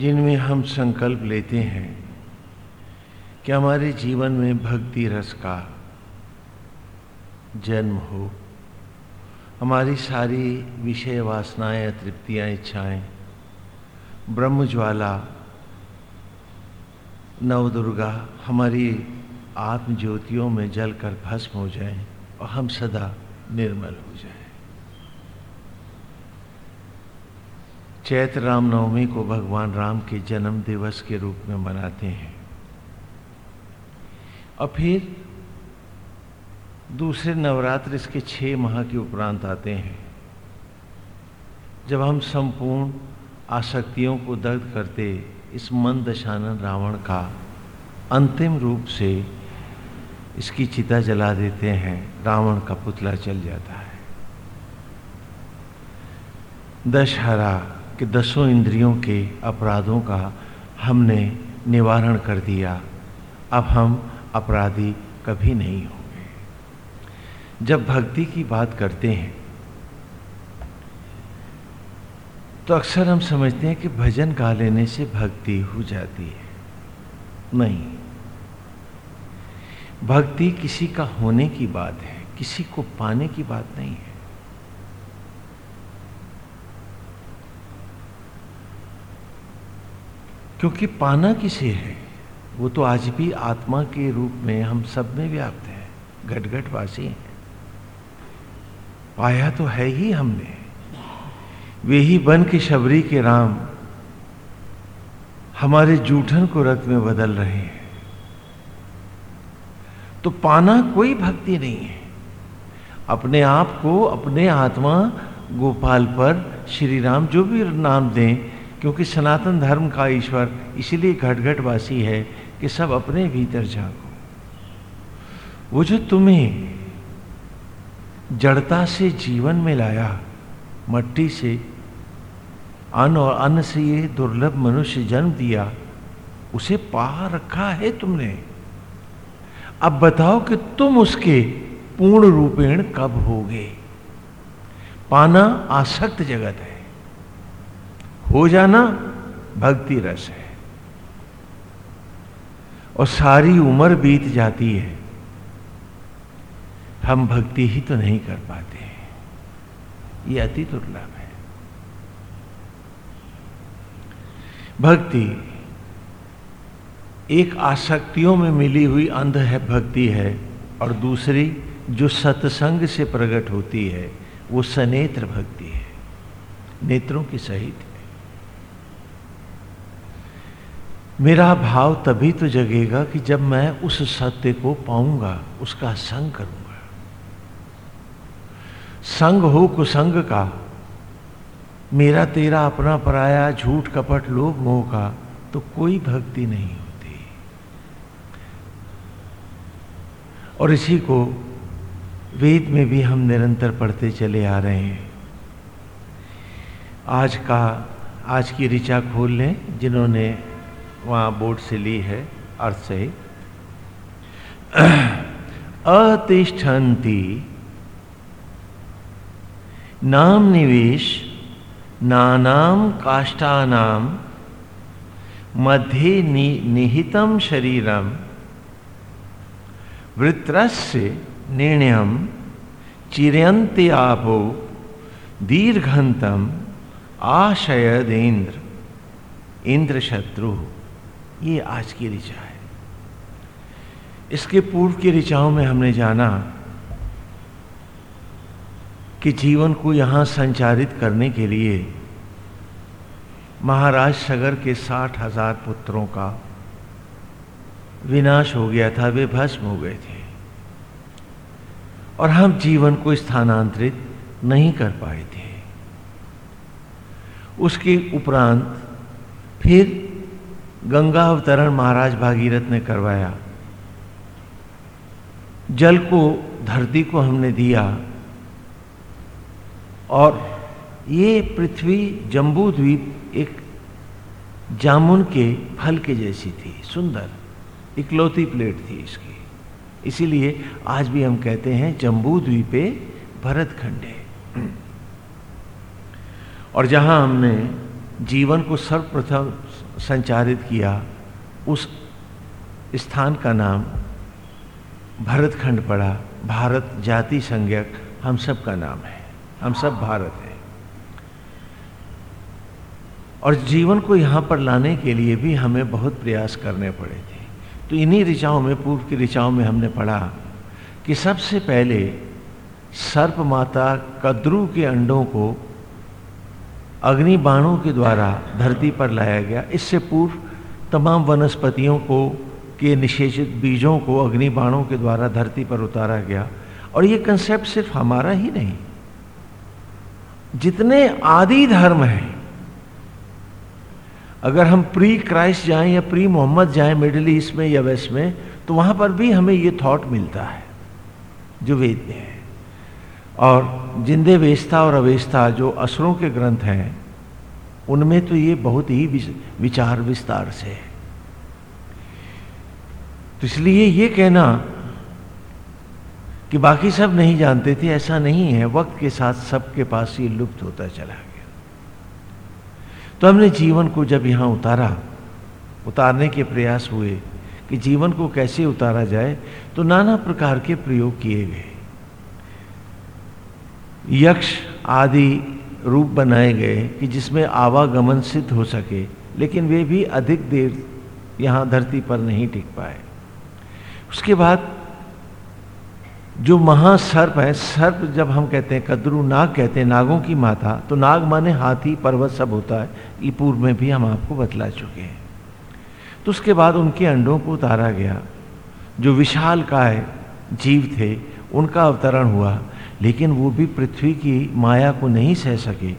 जिनमें हम संकल्प लेते हैं कि हमारे जीवन में भक्ति रस का जन्म हो, हमारी सारी विषय वासनाएँ, तृप्तियाँ, इच्छाएँ ब्रह्म ज्वाला नवदुर्गा, हमारी आत्म ज्योतियों में जलकर भस्म हो जाएँ और हम सदा निर्मल हो जाएँ। चैत्र रामनवमी को भगवान राम के जन्म दिवस के रूप में मनाते हैं। और फिर दूसरे नवरात्र इसके छह माह के उपरांत आते हैं, जब हम संपूर्ण आसक्तियों को दग्ध करते इस मन दशानन रावण का अंतिम रूप से इसकी चिता जला देते हैं, रावण का पुतला चल जाता है। दशहरा के दसों इंद्रियों के अपराधों का हमने निवारण कर दिया। अब हम अपराधी कभी नहीं होंगे। जब भक्ति की बात करते हैं तो अक्सर हम समझते हैं कि भजन गा लेने से भक्ति हो जाती है। नहीं। भक्ति किसी का होने की बात है, किसी को पाने की बात नहीं है। क्योंकि पाना किसे है? वो तो आज भी आत्मा के रूप में हम सब में व्याप्त है। घट घट वासी हैं। पाया तो है ही हमने। वे ही बन के शबरी के राम। हमारे जूठन को रक्त में बदल रहे हैं। तो पाना कोई भक्ति नहीं है। अपने आप को अपने आत्मा गोपाल पर श्री राम जो भी नाम दें क्योंकि सनातन धर्म का ईश्वर इसीलिए घट वासी है कि सब अपने भीतर जागो वो जो तुम्हें जड़ता से जीवन में लाया, मट्टी से, अन्न और अन्न से ये दुर्लभ मनुष्य जन्म दिया, उसे पा रखा है तुमने। अब बताओ कि तुम उसके पूर्ण रूपेण कब होगे? पाना आसक्त जगत है। हो जाना भक्ति रस है। और सारी उम्र बीत जाती है। हम भक्ति ही तो नहीं कर पाते ये अति दुर्लभ है। भक्ति, एक आसक्तियों में मिली हुई अंध है भक्ति है, और दूसरी जो सत्संग से प्रकट होती है, वो सनेत्र भक्ति है, नेत्रों की सहित है मेरा भाव तभी तो जगेगा कि जब मैं उस सत्य को पाऊँगा, उसका संग करूँगा। संग हो कुसंग का, मेरा तेरा अपना पराया झूठ कपट लोभ मोह का तो कोई भक्ति नहीं होती। और इसी को वेद में भी हम निरंतर पढ़ते चले आ रहे हैं। आज का, आज की ऋचा खोल लें, जिन्होंने वहाँ बोर्ड से ली है अर्थ से अतिष्ठन्ति। नाम निवेश नानाम काष्ठानाम मध्य नि, निहितम शरीरम वृत्रस्य निर्णयम चिरंत आपो दीर्घंतम आशयदेन्द्र इंद्र शत्रु ये आज की ऋचा है। इसके पूर्व की ऋचाओं में हमने जाना कि जीवन को यहाँ संचारित करने के लिए महाराज सगर के साठ हज़ार पुत्रों का विनाश हो गया था, वे भस्म हो गए थे। और हम जीवन को स्थानांतरित नहीं कर पाए थे। उसके उपरांत फिर गंगा अवतरण महाराज भागीरथ ने करवाया। जल को, धरती को हमने दिया और ये पृथ्वी जम्बू द्वीप एक जामुन के फल के जैसी थी, सुंदर, इकलौती प्लेट थी इसकी। इसीलिए आज भी हम कहते हैं जम्बू द्वीपे भरत खंडे और जहाँ हमने जीवन को सर्वप्रथम संचारित किया, उस स्थान का नाम भरतखंड पड़ा। भारत जाति संज्ञक, हम सब का नाम है। हम सब भारत है। और जीवन को यहाँ पर लाने के लिए भी हमें बहुत प्रयास करने पड़े थे। तो इन्हीं ऋचाओं में, पूर्व की ऋचाओं में हमने पढ़ा कि सबसे पहले सर्प माता कद्रू के अंडों को अग्नि बाणों के द्वारा धरती पर लाया गया। इससे पूर्व तमाम वनस्पतियों को के निषेचित बीजों को अग्नि बाणों के द्वारा धरती पर उतारा गया। और ये कंसेप्ट सिर्फ़ हमारा ही नहीं। जितने आदि धर्म हैं, अगर हम प्री क्राइस्ट जाएँ या प्री मोहम्मद जाएँ मिडिल ईस्ट में या वेस्ट में तो वहाँ पर भी हमें ये थॉट मिलता है, जो वेद में है। और जिंदे वेस्ता और अवेस्ता जो असुरों के ग्रंथ हैं, उनमें तो ये बहुत ही विचार विस्तार से है। तो इसलिए ये कहना कि बाकी सब नहीं जानते थे, ऐसा नहीं है। वक्त के साथ सबके पास ये लुप्त होता चला गया। तो हमने जीवन को जब यहाँ उतारा, उतारने के प्रयास हुए कि जीवन को कैसे उतारा जाए तो नाना प्रकार के प्रयोग किए गए। यक्ष आदि रूप बनाए गए कि जिसमें आवागमन सिद्ध हो सके, लेकिन वे भी अधिक देर यहाँ धरती पर नहीं टिक पाए। उसके बाद जो महासर्प है, सर्प जब हम कहते हैं, कद्रू नाग कहते हैं, नागों की माता तो नाग माने हाथी, पर्वत सब होता है। ये पूर्व में भी हम आपको बतला चुके हैं। तो उसके बाद उनके अंडों को उतारा गया। जो विशाल काय जीव थे, उनका अवतरण हुआ। लेकिन वो भी पृथ्वी की माया को नहीं सह सके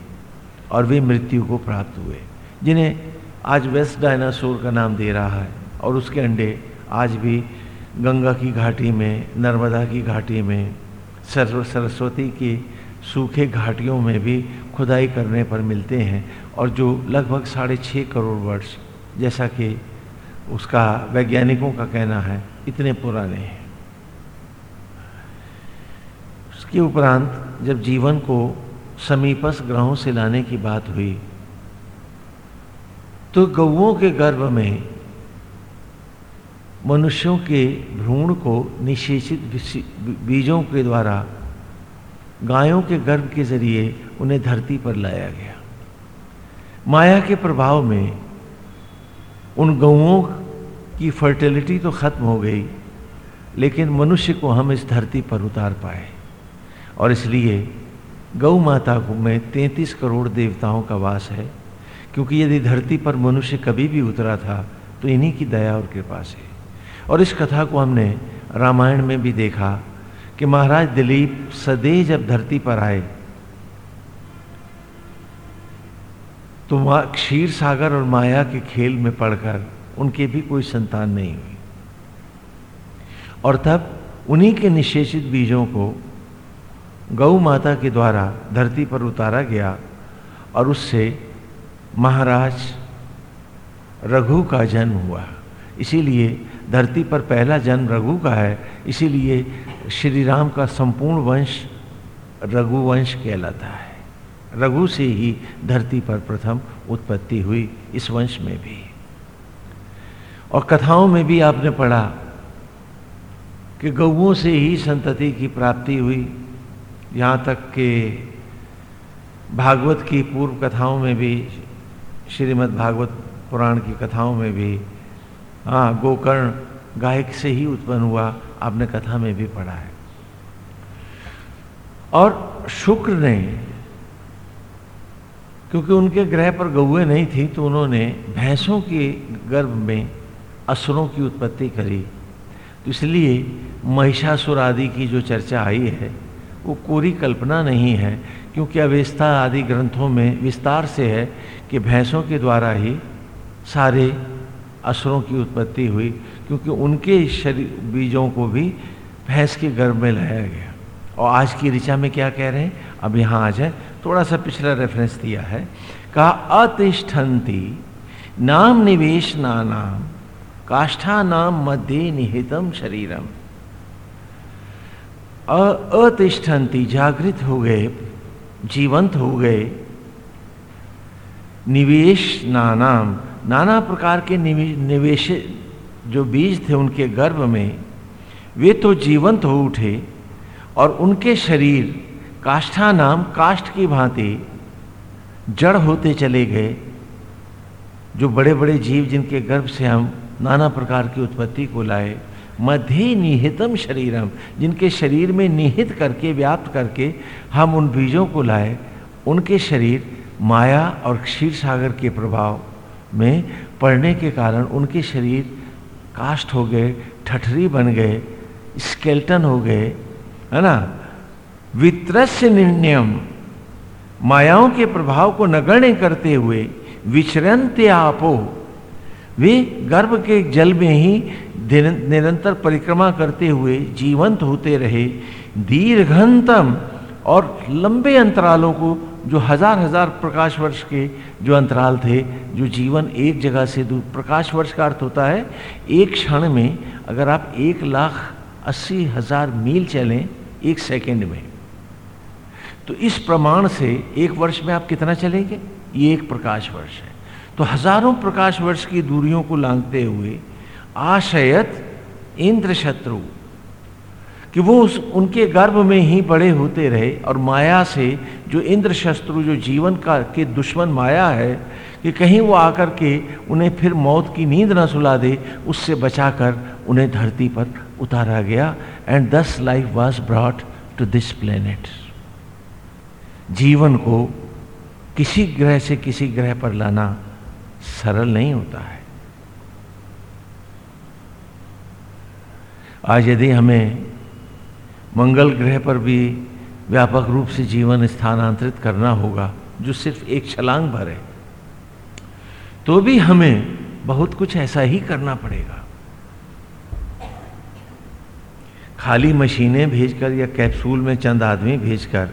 और वे मृत्यु को प्राप्त हुए, जिन्हें आज वेस्ट डायनासोर का नाम दे रहा है और उसके अंडे आज भी गंगा की घाटी में, नर्मदा की घाटी में सरस्व सरस्वती की सूखे घाटियों में भी खुदाई करने पर मिलते हैं और जो लगभग साढ़े छः करोड़ वर्ष, जैसा कि उसका वैज्ञानिकों का कहना है, इतने पुराने हैं। उसके उपरांत जब जीवन को समीपस्थ ग्रहों से लाने की बात हुई तो गौओं के गर्भ में मनुष्यों के भ्रूण को निषेचित बीजों के द्वारा गायों के गर्भ के ज़रिए उन्हें धरती पर लाया गया। माया के प्रभाव में उन गौओं की फर्टिलिटी तो खत्म हो गई, लेकिन मनुष्य को हम इस धरती पर उतार पाए। और इसलिए गौ माता में तैंतीस करोड़ देवताओं का वास है, क्योंकि यदि धरती पर मनुष्य कभी भी उतरा था तो इन्हीं की दया और कृपा से। और इस कथा को हमने रामायण में भी देखा कि महाराज दिलीप सदैव जब धरती पर आए तो क्षीर सागर और माया के खेल में पढ़कर उनके भी कोई संतान नहीं हुई। और तब उन्हीं के निषेचित बीजों को गौ माता के द्वारा धरती पर उतारा गया और उससे महाराज रघु का जन्म हुआ। इसीलिए धरती पर पहला जन्म रघु का है। इसीलिए श्री राम का संपूर्ण वंश रघुवंश कहलाता है। रघु से ही धरती पर प्रथम उत्पत्ति हुई इस वंश में भी। और कथाओं में भी आपने पढ़ा कि गौओं से ही संतति की प्राप्ति हुई। यहाँ तक कि भागवत की पूर्व कथाओं में भी, श्रीमद् भागवत पुराण की कथाओं में भी हाँ गोकर्ण गायक से ही उत्पन्न हुआ आपने कथा में भी पढ़ा है। और शुक्र ने, क्योंकि उनके ग्रह पर गौए नहीं थी तो उन्होंने भैंसों के गर्भ में असुरों की उत्पत्ति करी। तो इसलिए महिषासुर आदि की जो चर्चा आई है वो कोरी कल्पना नहीं है, क्योंकि अवेस्ता आदि ग्रंथों में विस्तार से है कि भैंसों के द्वारा ही सारे असुरों की उत्पत्ति हुई, क्योंकि उनके शरीर, बीजों को भी भैंस के गर्भ में लाया गया। और आज की ऋचा में क्या कह रहे हैं? अब यहाँ आ जाए। थोड़ा सा पिछला रेफरेंस दिया है। कहा, अतिष्ठन्ति नाम निवेश नाम काष्ठा नाम मध्य निहितम शरीरम। अतिष्ठन्ति, जागृत हो गए, जीवंत हो गए। निवेश नानाम, नाना प्रकार के निवेश जो बीज थे उनके गर्भ में, वे तो जीवंत हो उठे और उनके शरीर, काष्ठा नाम काष्ठ की भांति जड़ होते चले गए, जो बड़े बड़े जीव जिनके गर्भ से हम नाना प्रकार की उत्पत्ति को लाए। मध्य निहितम शरीरम, जिनके शरीर में निहित करके, व्याप्त करके हम उन बीजों को लाए, उनके शरीर माया और क्षीर सागर के प्रभाव में पड़ने के कारण उनके शरीर कास्ट हो गए, ठठरी बन गए स्केल्टन हो गए, है ना? वित्रस्य निर्णयम, मायाओं के प्रभाव को नगण्य करते हुए विचरंत आपो वे गर्भ के जल में ही निरंतर परिक्रमा करते हुए जीवंत होते रहे, दीर्घंतम और लंबे अंतरालों को जो हज़ार हज़ार प्रकाश वर्ष के जो अंतराल थे, जो जीवन एक जगह से दूर प्रकाश वर्ष का अर्थ होता है, एक क्षण में अगर आप एक लाख अस्सी हज़ार मील चलें, एक सेकंड में तो इस प्रमाण से एक वर्ष में आप कितना चलेंगे? ये एक प्रकाश वर्ष है। तो हज़ारों प्रकाश वर्ष की दूरियों को लांघते हुए आशयत इंद्र शत्रु कि वो उस, उनके गर्भ में ही बड़े होते रहे और माया से जो इंद्र शत्रु जो जीवन का, के दुश्मन माया है, कि कहीं वो आकर के उन्हें फिर मौत की नींद ना सुला दे, उससे बचाकर उन्हें धरती पर उतारा गया। And this life was brought to this planet जीवन को किसी ग्रह से किसी ग्रह पर लाना सरल नहीं होता है। आज यदि हमें मंगल ग्रह पर भी व्यापक रूप से जीवन स्थानांतरित करना होगा, जो सिर्फ़ एक छलांग भर है तो भी हमें बहुत कुछ ऐसा ही करना पड़ेगा। खाली मशीनें भेजकर या कैप्सूल में चंद आदमी भेजकर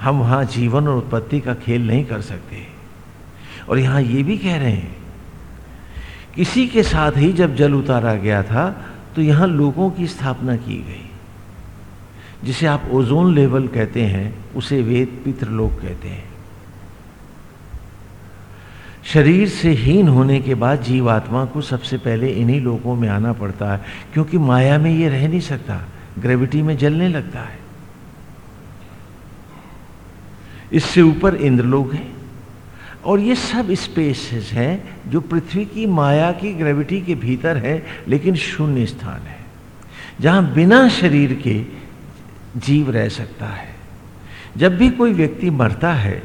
हम वहाँ जीवन और उत्पत्ति का खेल नहीं कर सकते। और यहाँ ये भी कह रहे हैं, किसी के साथ ही जब जल उतारा गया था तो यहाँ लोगों की स्थापना की गई। जिसे आप ओजोन लेवल कहते हैं, उसे वेद पितृलोक कहते हैं। शरीर से हीन होने के बाद जीवात्मा को सबसे पहले इन्हीं लोगों में आना पड़ता है, क्योंकि माया में ये रह नहीं सकता ग्रेविटी में जलने लगता है। इससे ऊपर इंद्रलोक है। और ये सब स्पेसेस हैं जो पृथ्वी की माया की ग्रेविटी के भीतर है, लेकिन शून्य स्थान है, जहाँ बिना शरीर के जीव रह सकता है। जब भी कोई व्यक्ति मरता है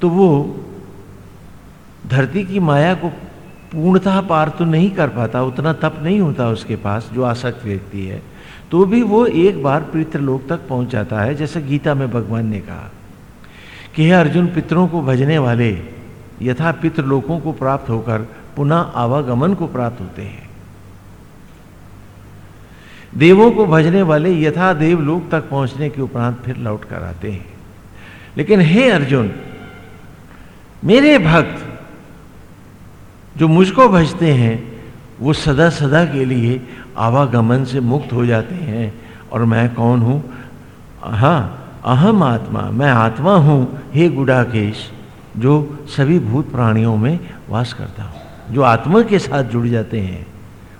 तो वो धरती की माया को पूर्णतः पार तो नहीं कर पाता, उतना तप नहीं होता उसके पास, जो आसक्त व्यक्ति है तो भी वो एक बार पितृलोक तक पहुँच जाता है, जैसे गीता में भगवान ने कहा। कि हे अर्जुन, पितरों को भजने वाले यथा पितृलोकों को प्राप्त होकर पुनः आवागमन को प्राप्त होते हैं। देवों को भजने वाले यथा देवलोक तक पहुँचने के उपरांत फिर लौट कर आते हैं। लेकिन हे अर्जुन, मेरे भक्त जो मुझको भजते हैं, वो सदा सदा के लिए आवागमन से मुक्त हो जाते हैं। और मैं कौन हूँ? हाँ अहम आत्मा, मैं आत्मा हूँ, हे गुडाकेश, जो सभी भूत प्राणियों में वास करता हूँ, जो आत्मा के साथ जुड़ जाते हैं,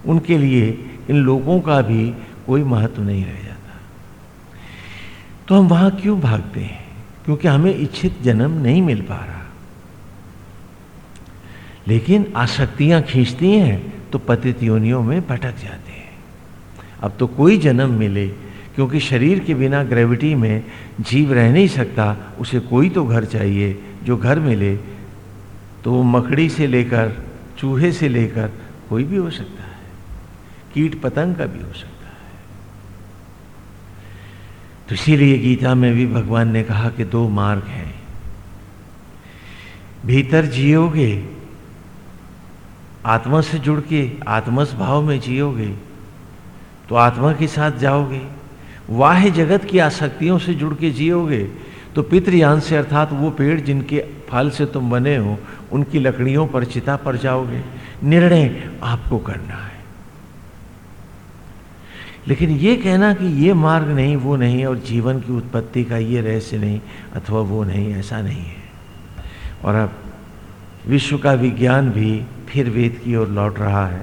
उनके लिए इन लोगों का भी कोई महत्व नहीं रह जाता। तो हम वहाँ क्यों भागते हैं? क्योंकि हमें इच्छित जन्म नहीं मिल पा रहा। लेकिन आसक्तियाँ खींचती हैं तो पतित योनियों में भटक जाते हैं। अब तो कोई जन्म मिले क्योंकि शरीर के बिना ग्रेविटी में जीव रह नहीं सकता, उसे कोई तो घर चाहिए, जो घर मिले। तो वो मकड़ी से लेकर, चूहे से लेकर कोई भी हो सकता है। कीट पतंग का भी हो सकता है। तो इसीलिए गीता में भी भगवान ने कहा कि दो मार्ग हैं। भीतर जियोगे, आत्मा से जुड़ के आत्मस भाव में जियोगे तो आत्मा के साथ जाओगे। वाह्य जगत की आसक्तियों से जुड़ के जियोगे तो पितृयान से अर्थात वो पेड़ जिनके फल से तुम बने हो, उनकी लकड़ियों पर चिता पर जाओगे। निर्णय आपको करना है। लेकिन ये कहना कि ये मार्ग नहीं, वो नहीं, और जीवन की उत्पत्ति का ये रहस्य नहीं, अथवा वो नहीं, ऐसा नहीं है। और अब विश्व का विज्ञान भी फिर वेद की ओर लौट रहा है।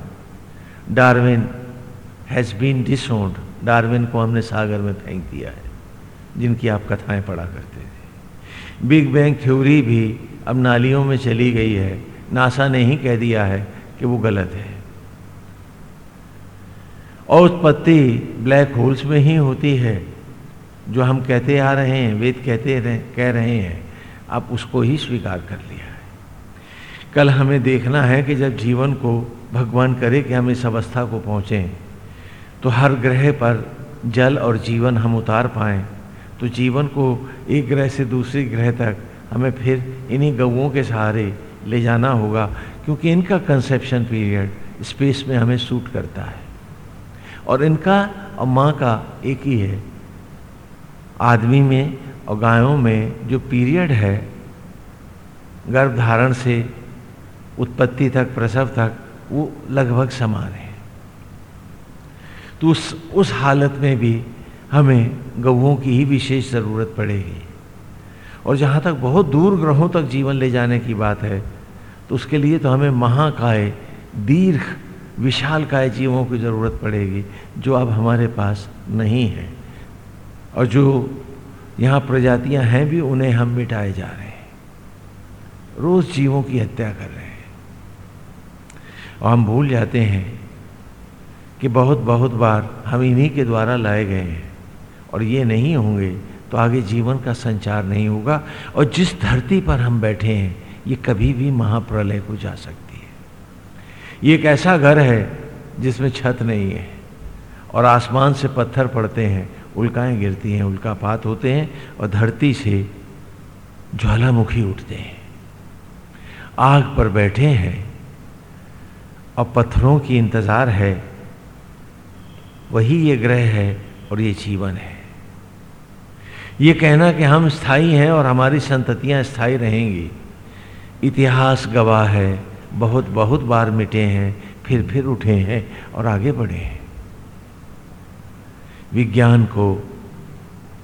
Darwin has been dethroned Darwin को हमने सागर में फेंक दिया है, जिनकी आप कथाएँ पढ़ा करते थे। बिग बैंग थ्योरी भी अब नालियों में चली गई है। नासा ने ही कह दिया है कि वो गलत है। और उत्पत्ति ब्लैक होल्स में ही होती है। जो हम कहते आ रहे हैं, वेद कहते रहे, कह रहे हैं, आप उसको ही स्वीकार कर लिया है। कल हमें देखना है कि जब जीवन को भगवान करे कि हम इस अवस्था को पहुँचें तो हर ग्रह पर जल और जीवन हम उतार पाएँ। तो जीवन को एक ग्रह से दूसरे ग्रह तक हमें फिर इन्हीं गऊओं के सहारे ले जाना होगा, क्योंकि इनका कंसेप्शन पीरियड स्पेस में हमें सूट करता है। और इनका और माँ का एक ही है। आदमी में और गायों में जो पीरियड है, गर्भ धारण से उत्पत्ति तक, प्रसव तक, वो लगभग समान है। तो उस उस हालत में भी हमें गऊओं की ही विशेष ज़रूरत पड़ेगी। और जहाँ तक बहुत दूर ग्रहों तक जीवन ले जाने की बात है तो उसके लिए तो हमें महाकाय, दीर्घ विशाल काय जीवों की ज़रूरत पड़ेगी, जो अब हमारे पास नहीं है। और जो यहाँ प्रजातियाँ हैं भी, उन्हें हम मिटाए जा रहे हैं। रोज़ जीवों की हत्या कर रहे हैं। और हम भूल जाते हैं कि बहुत बहुत बार हम इन्हीं के द्वारा लाए गए हैं। और ये नहीं होंगे तो आगे जीवन का संचार नहीं होगा। और जिस धरती पर हम बैठे हैं, ये कभी भी महाप्रलय को जा सकती है। ये एक ऐसा घर है जिसमें छत नहीं है और आसमान से पत्थर पड़ते हैं, उल्काएँ गिरती हैं उल्कापात होते हैं और धरती से ज्वालामुखी उठते हैं। आग पर बैठे हैं और पत्थरों की इंतज़ार है वही ये ग्रह है और ये जीवन है। ये कहना कि हम स्थायी हैं और हमारी संततियाँ स्थायी रहेंगी। इतिहास गवाह है, बहुत बहुत बार मिटे हैं, फिर फिर उठे हैं और आगे बढ़े हैं। विज्ञान को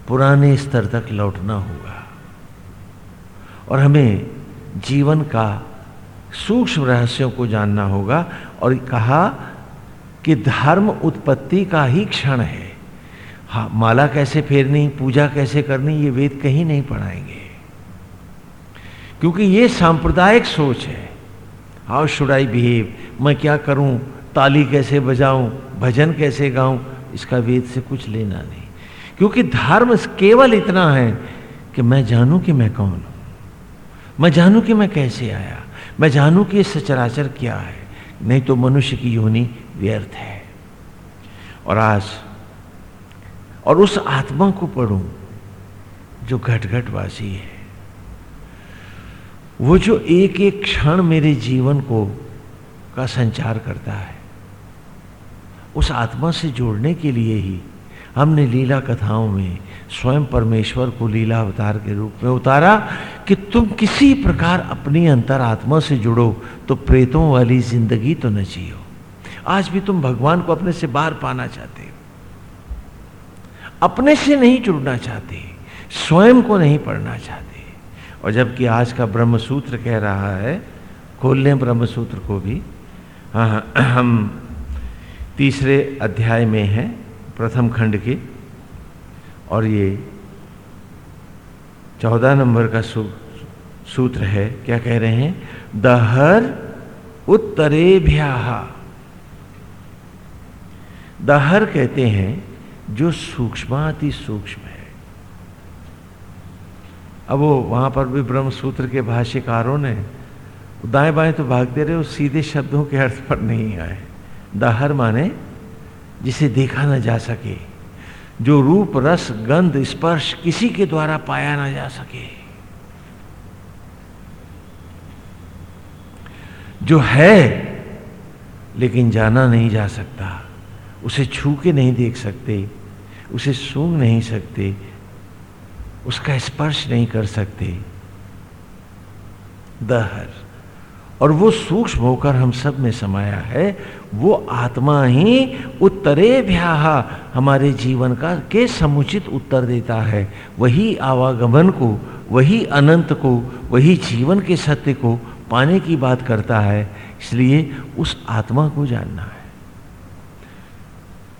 पुराने स्तर तक लौटना होगा और हमें जीवन का सूक्ष्म रहस्यों को जानना होगा और कहा कि धर्म उत्पत्ति का ही क्षण है। हाँ माला कैसे फेरनी, पूजा कैसे करनी, ये वेद कहीं नहीं पढ़ाएँगे। क्योंकि ये सांप्रदायिक सोच है। How should I behave? मैं क्या करूँ? ताली कैसे बजाऊं? भजन कैसे गाऊं? इसका वेद से कुछ लेना नहीं। क्योंकि धर्म केवल इतना है कि मैं जानूं कि मैं कौन हूँ। मैं जानूं कि मैं कैसे आया। मैं जानूं कि सचराचर क्या है। नहीं तो मनुष्य की योनि व्यर्थ है। और आज, और उस आत्मा को पढ़ूं, जो घट घट वासी है, वो जो एक एक क्षण मेरे जीवन को, का संचार करता है, उस आत्मा से जोड़ने के लिए ही हमने लीला कथाओं में स्वयं परमेश्वर को लीला अवतार के रूप में उतारा कि तुम किसी प्रकार अपनी अंतर आत्मा से जुड़ो तो प्रेतों वाली ज़िंदगी तो न जियो आज भी तुम भगवान को अपने से बाहर पाना चाहते हो। अपने से नहीं जुड़ना चाहते स्वयं को नहीं पढ़ना चाहते। और जबकि आज का ब्रह्म सूत्र कह रहा है खोल लें ब्रह्म सूत्र को भी। हाँ हम तीसरे अध्याय में हैं प्रथम खंड के। और ये चौदह नंबर का सू, सूत्र है क्या कह रहे हैं? दहर उत्तरे भ्या दहर कहते हैं, जो सूक्ष्माति सूक्ष्म है। अब वो वहाँ पर भी ब्रह्म सूत्र के भाष्यकारों ने, दाएँ बाएँ तो भागते रहे सीधे शब्दों के अर्थ पर नहीं आए। दहर माने, जिसे देखा ना जा सके, जो रूप, रस, गंध, स्पर्श किसी के द्वारा पाया ना जा सके। जो है, लेकिन जाना नहीं जा सकता। उसे छू के नहीं देख सकते, उसे सूंघ नहीं सकते, उसका स्पर्श नहीं कर सकते। दहर। और वो सूक्ष्म होकर हम सब में समाया है, वो आत्मा ही उत्तरे भ्या हमारे जीवन का, के समुचित उत्तर देता है। वही आवागमन को, वही अनंत को, वही जीवन के सत्य को पाने की बात करता है, इसलिए उस आत्मा को जानना है।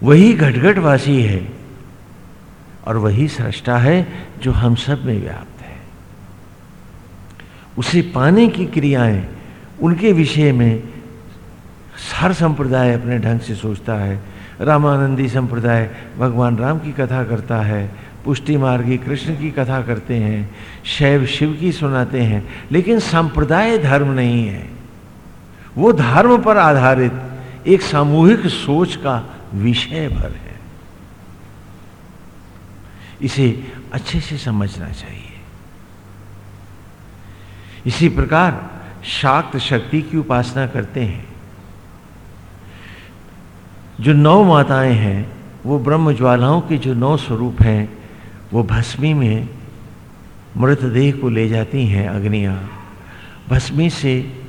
वही घटघटवासी है और वही सृष्टा है जो हम सब में व्याप्त है। उसे पाने की क्रियाएँ उनके विषय में हर संप्रदाय अपने ढंग से सोचता है। रामानंदी संप्रदाय भगवान राम की कथा करता है, पुष्टि मार्गी कृष्ण की कथा करते हैं, शैव शिव की सुनाते हैं, लेकिन संप्रदाय धर्म नहीं है। वो धर्म पर आधारित एक सामूहिक सोच का विषय भर है। इसे अच्छे से समझना चाहिए। इसी प्रकार शाक्त शक्ति की उपासना करते हैं। जो नौ माताएँ हैं, वो ब्रह्म ज्वालाओं के जो नौ स्वरूप हैं, वो भस्मी में मृतदेह को ले जाती हैं अग्नियाँ। भस्मी से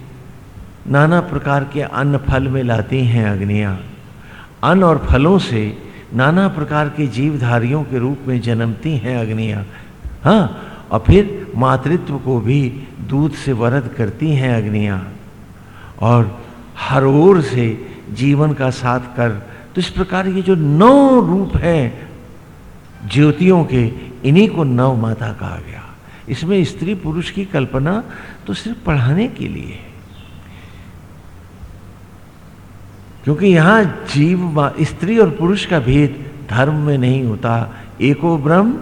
नाना प्रकार के अन्न फल में लाती हैं अग्नियाँ। अन्न और फलों से नाना प्रकार के जीवधारियों के रूप में जन्मती हैं अग्नियाँ। हाँ और फिर मातृत्व को भी दूध से वरद करती हैं अग्नियाँ। और हर ओर से जीवन का साथ कर तो इस प्रकार ये जो नौ रूप हैं, ज्योतियों के, इन्हीं को नव माता कहा गया। इसमें स्त्री पुरुष की कल्पना तो सिर्फ़ पढ़ाने के लिए है। क्योंकि यहाँ जीव स्त्री और पुरुष का भेद धर्म में नहीं होता। एको ब्रह्म,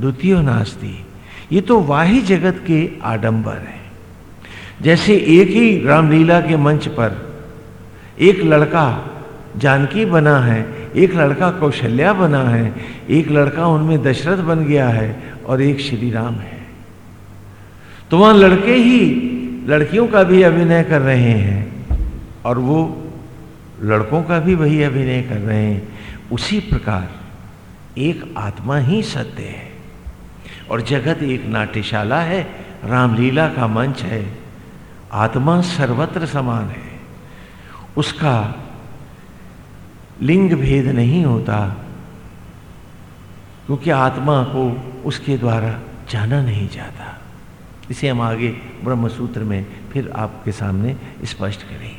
द्वितीय नास्ती। ये तो वाही जगत के आडंबर है। जैसे एक ही रामलीला के मंच पर एक लड़का जानकी बना है, एक लड़का कौशल्या बना है, एक लड़का उनमें दशरथ बन गया है और एक श्री राम है। तो वहाँ लड़के ही लड़कियों का भी अभिनय कर रहे हैं और वो लड़कों का भी वही अभिनय कर रहे हैं। उसी प्रकार एक आत्मा ही सत्य है। और जगत एक नाट्यशाला है, रामलीला का मंच है। आत्मा सर्वत्र समान है। उसका लिंग भेद नहीं होता, क्योंकि आत्मा को उसके द्वारा जाना नहीं जाता। इसे हम आगे ब्रह्म सूत्र में फिर आपके सामने स्पष्ट करेंगे।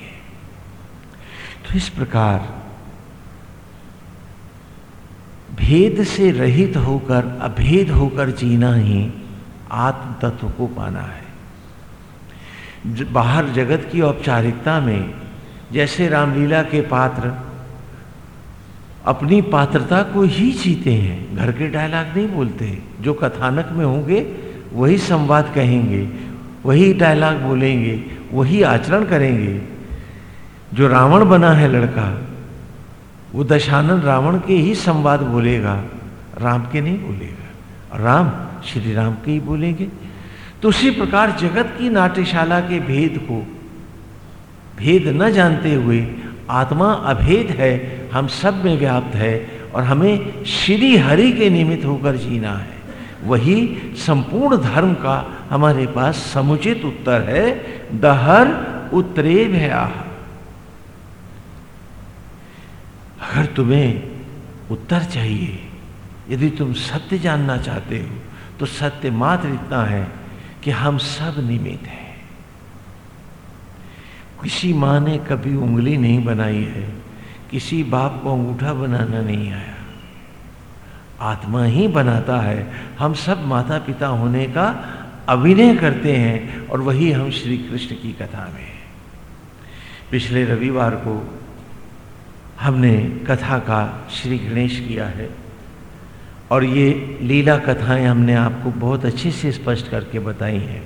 तो इस प्रकार भेद से रहित होकर, अभेद होकर जीना ही आत्म तत्व को पाना है। बाहर जगत की औपचारिकता में जैसे रामलीला के पात्र अपनी पात्रता को ही जीते हैं, घर के डायलॉग नहीं बोलते, जो कथानक में होंगे वही संवाद कहेंगे, वही डायलॉग बोलेंगे, वही आचरण करेंगे। जो रावण बना है लड़का, वो दशानन रावण के ही संवाद बोलेगा, राम के नहीं बोलेगा राम श्री राम के ही बोलेंगे। तो उसी प्रकार जगत की नाट्यशाला के भेद को भेद न जानते हुए आत्मा अभेद है, हम सब में व्याप्त है, और हमें श्री हरि के निमित्त होकर जीना है। वही संपूर्ण धर्म का हमारे पास समुचित उत्तर है, दहर उत्तरे भया अगर तुम्हें उत्तर चाहिए। यदि तुम सत्य जानना चाहते हो तो सत्य मात्र इतना है कि हम सब निमित हैं। किसी माँ ने कभी उंगली नहीं बनाई है, किसी बाप को अंगूठा बनाना नहीं आया। आत्मा ही बनाता है। हम सब माता पिता होने का अभिनय करते हैं और वही हम श्री कृष्ण की कथा में पिछले रविवार को हमने कथा का श्री गणेश किया है। और ये लीला कथाएँ हमने आपको बहुत अच्छे से स्पष्ट करके बताई हैं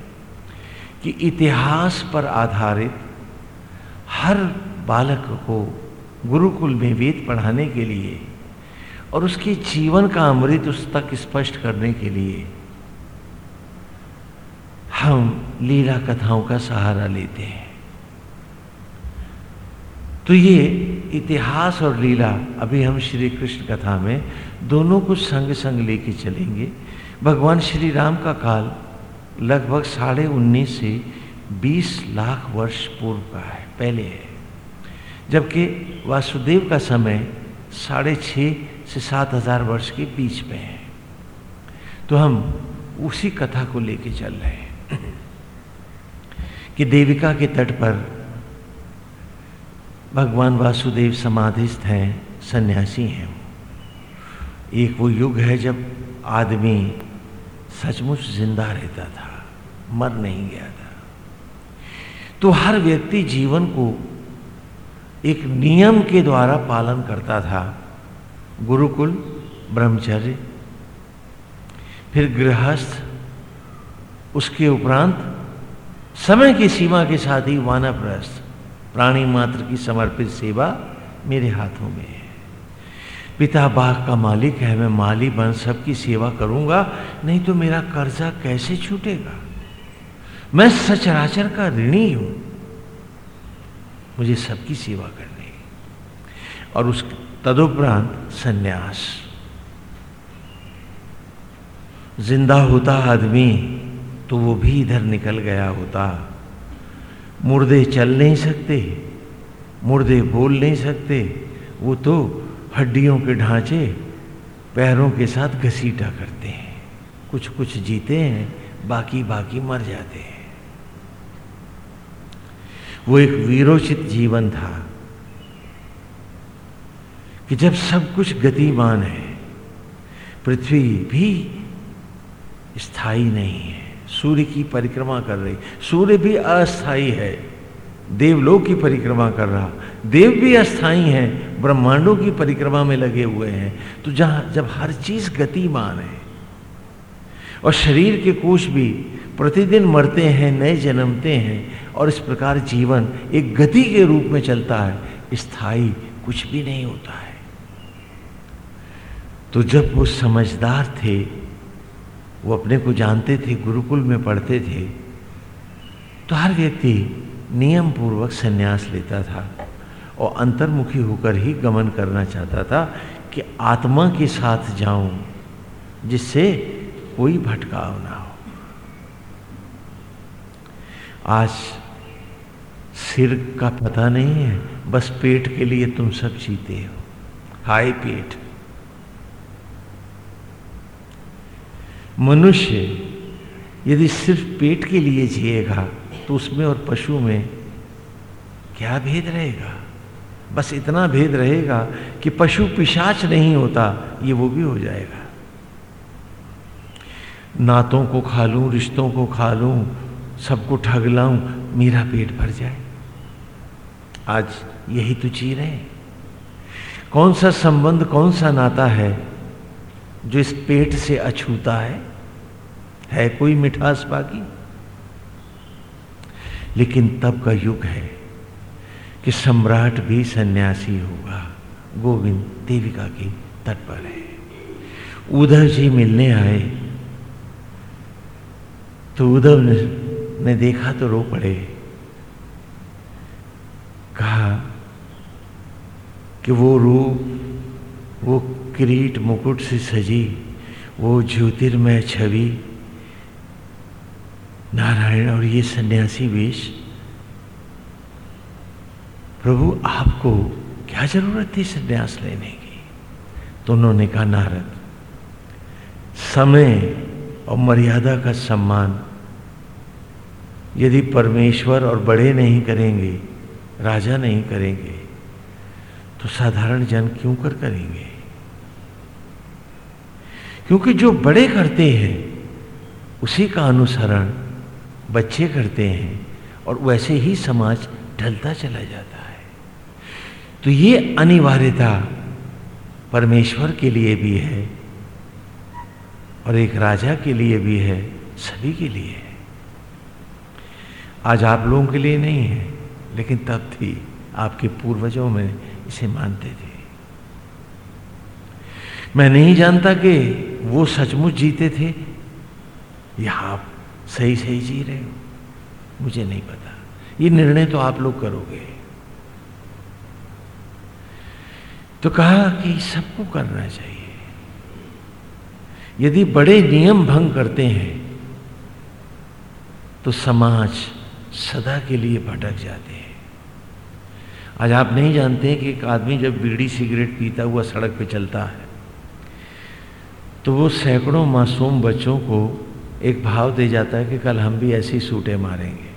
कि इतिहास पर आधारित हर बालक को गुरुकुल में वेद पढ़ाने के लिए और उसके जीवन का अमृत उस तक स्पष्ट करने के लिए हम लीला कथाओं का सहारा लेते हैं। तो ये इतिहास और लीला, अभी हम श्री कृष्ण कथा में दोनों को संग संग लेके चलेंगे। भगवान श्री राम का काल लगभग साढ़े उन्नीस से बीस लाख वर्ष पूर्व का है, पहले है। जबकि वासुदेव का समय साढ़े छः से सात हज़ार वर्ष के बीच में है। तो हम उसी कथा को लेके चल रहे हैं कि देविका के तट पर भगवान वासुदेव समाधिस्थ हैं, सन्यासी हैं। एक वो युग है जब आदमी सचमुच ज़िंदा रहता था, मर नहीं गया था। तो हर व्यक्ति जीवन को एक नियम के द्वारा पालन करता था। गुरुकुल, ब्रह्मचर्य, फिर गृहस्थ, उसके उपरांत समय की सीमा के साथ ही वानप्रस्थ। प्राणी मात्र की समर्पित सेवा मेरे हाथों में है। पिता बाग का मालिक है, मैं माली बन सबकी सेवा करूँगा, नहीं तो मेरा कर्जा कैसे छूटेगा? मैं सचराचर का ऋणी हूँ। मुझे सबकी सेवा करनी और उस तदुपरांत सन्यास। ज़िंदा होता आदमी तो वो भी इधर निकल गया होता। मुर्दे चल नहीं सकते, मुर्दे बोल नहीं सकते। वो तो हड्डियों के ढांचे पैरों के साथ घसीटा करते हैं। कुछ कुछ जीते हैं बाकी बाकी मर जाते हैं। वो एक वीरोचित जीवन था कि जब सब कुछ गतिमान है, पृथ्वी भी स्थायी नहीं है। सूर्य की परिक्रमा कर रही। सूर्य भी अस्थाई है। देवलोक की परिक्रमा कर रहा। देव भी अस्थाई हैं, ब्रह्मांडों की परिक्रमा में लगे हुए हैं। तो जहाँ, जब हर चीज़ गतिमान है, और शरीर के कोष भी प्रतिदिन मरते हैं, नए जन्मते हैं, और इस प्रकार जीवन एक गति के रूप में चलता है, स्थायी कुछ भी नहीं होता है। तो जब वो समझदार थे वो अपने को जानते थे, गुरुकुल में पढ़ते थे तो हर व्यक्ति नियम पूर्वक संन्यास लेता था और अंतर्मुखी होकर ही गमन करना चाहता था कि आत्मा के साथ जाऊँ, जिससे कोई भटकाव ना हो। आज सिर का पता नहीं है, बस पेट के लिए तुम सब जीते हो। हाय पेट। मनुष्य यदि सिर्फ़ पेट के लिए जिएगा तो उसमें और पशु में क्या भेद रहेगा? बस इतना भेद रहेगा कि पशु पिशाच नहीं होता, ये वो भी हो जाएगा। नातों को खा लूँ, रिश्तों को खा लूँ, सबको ठग लाऊं, मेरा पेट भर जाए। आज यही तो जी रहे कौन सा संबंध, कौन सा नाता है जो इस पेट से अछूता है है कोई मिठास बाकी लेकिन तब का युग है कि सम्राट भी सन्यासी होगा। गोविंद देविका के तट पर है। उधर जी मिलने आए तो उद्धव ने, ने देखा तो रो पड़े। कहा कि वो रूप वो किरीट मुकुट से सजी वो ज्योतिर्मय छवि। नारायण और ये सन्यासी वेश। प्रभु, आपको क्या ज़रूरत थी सन्यास लेने की? तो उन्होंने कहा, नारद, समय और मर्यादा का सम्मान। यदि परमेश्वर और बड़े नहीं करेंगे, राजा नहीं करेंगे तो साधारण जन क्यों कर करेंगे? क्योंकि जो बड़े करते हैं, उसी का अनुसरण बच्चे करते हैं और वैसे ही समाज ढलता चला जाता है। तो ये अनिवार्यता परमेश्वर के लिए भी है और एक राजा के लिए भी है, सभी के लिए है। आज आप लोगों के लिए नहीं है, लेकिन तब थी आपके पूर्वजों में इसे मानते थे। मैं नहीं जानता कि वो सचमुच जीते थे या आप सही सही जी रहे हो। मुझे नहीं पता। ये निर्णय तो आप लोग करोगे। तो कहा कि सबको करना चाहिए। यदि बड़े नियम भंग करते हैं तो समाज सदा के लिए भटक जाते हैं। आज आप नहीं जानते कि एक आदमी जब बीड़ी सिगरेट पीता हुआ सड़क पे चलता है तो वो सैकड़ों मासूम बच्चों को एक भाव दे जाता है कि कल हम भी ऐसी सूटे मारेंगे।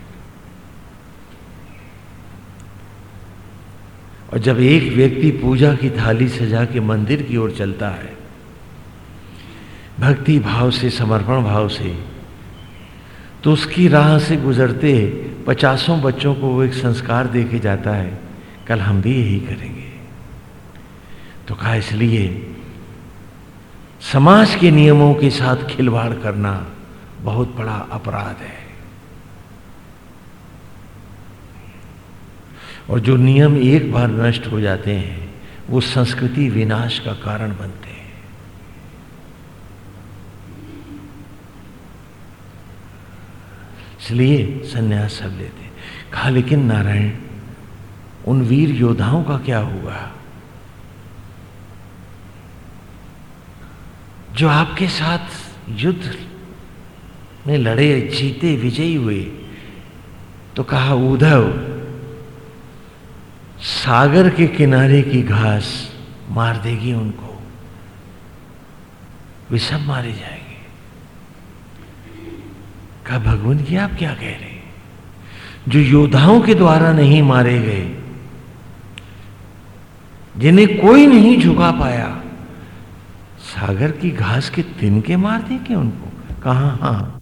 और जब एक व्यक्ति पूजा की थाली सजा के मंदिर की ओर चलता है, भक्ति भाव से, समर्पण भाव से तो उसकी राह से गुजरते पचासों बच्चों को वो एक संस्कार दे के जाता है, कल हम भी यही करेंगे। तो कहा, इसलिए समाज के नियमों के साथ खिलवाड़ करना बहुत बड़ा अपराध है। और जो नियम एक बार नष्ट हो जाते हैं, वो संस्कृति विनाश का कारण बनते हैं। इसलिए संन्यास सब लेते कहा, लेकिन नारायण, उन वीर योद्धाओं का क्या हुआ? जो आपके साथ युद्ध में लड़े, जीते, विजयी हुए तो कहा उद्धव सागर के किनारे की घास मार देगी उनको। वे सब मारे जाएँगे। कहा, भगवान जी, आप क्या कह रहे हैं? जो योद्धाओं के द्वारा नहीं मारे गए, जिन्हें कोई नहीं झुका पाया सागर की घास के तिनके मार दे के उनको? कहा? हाँ।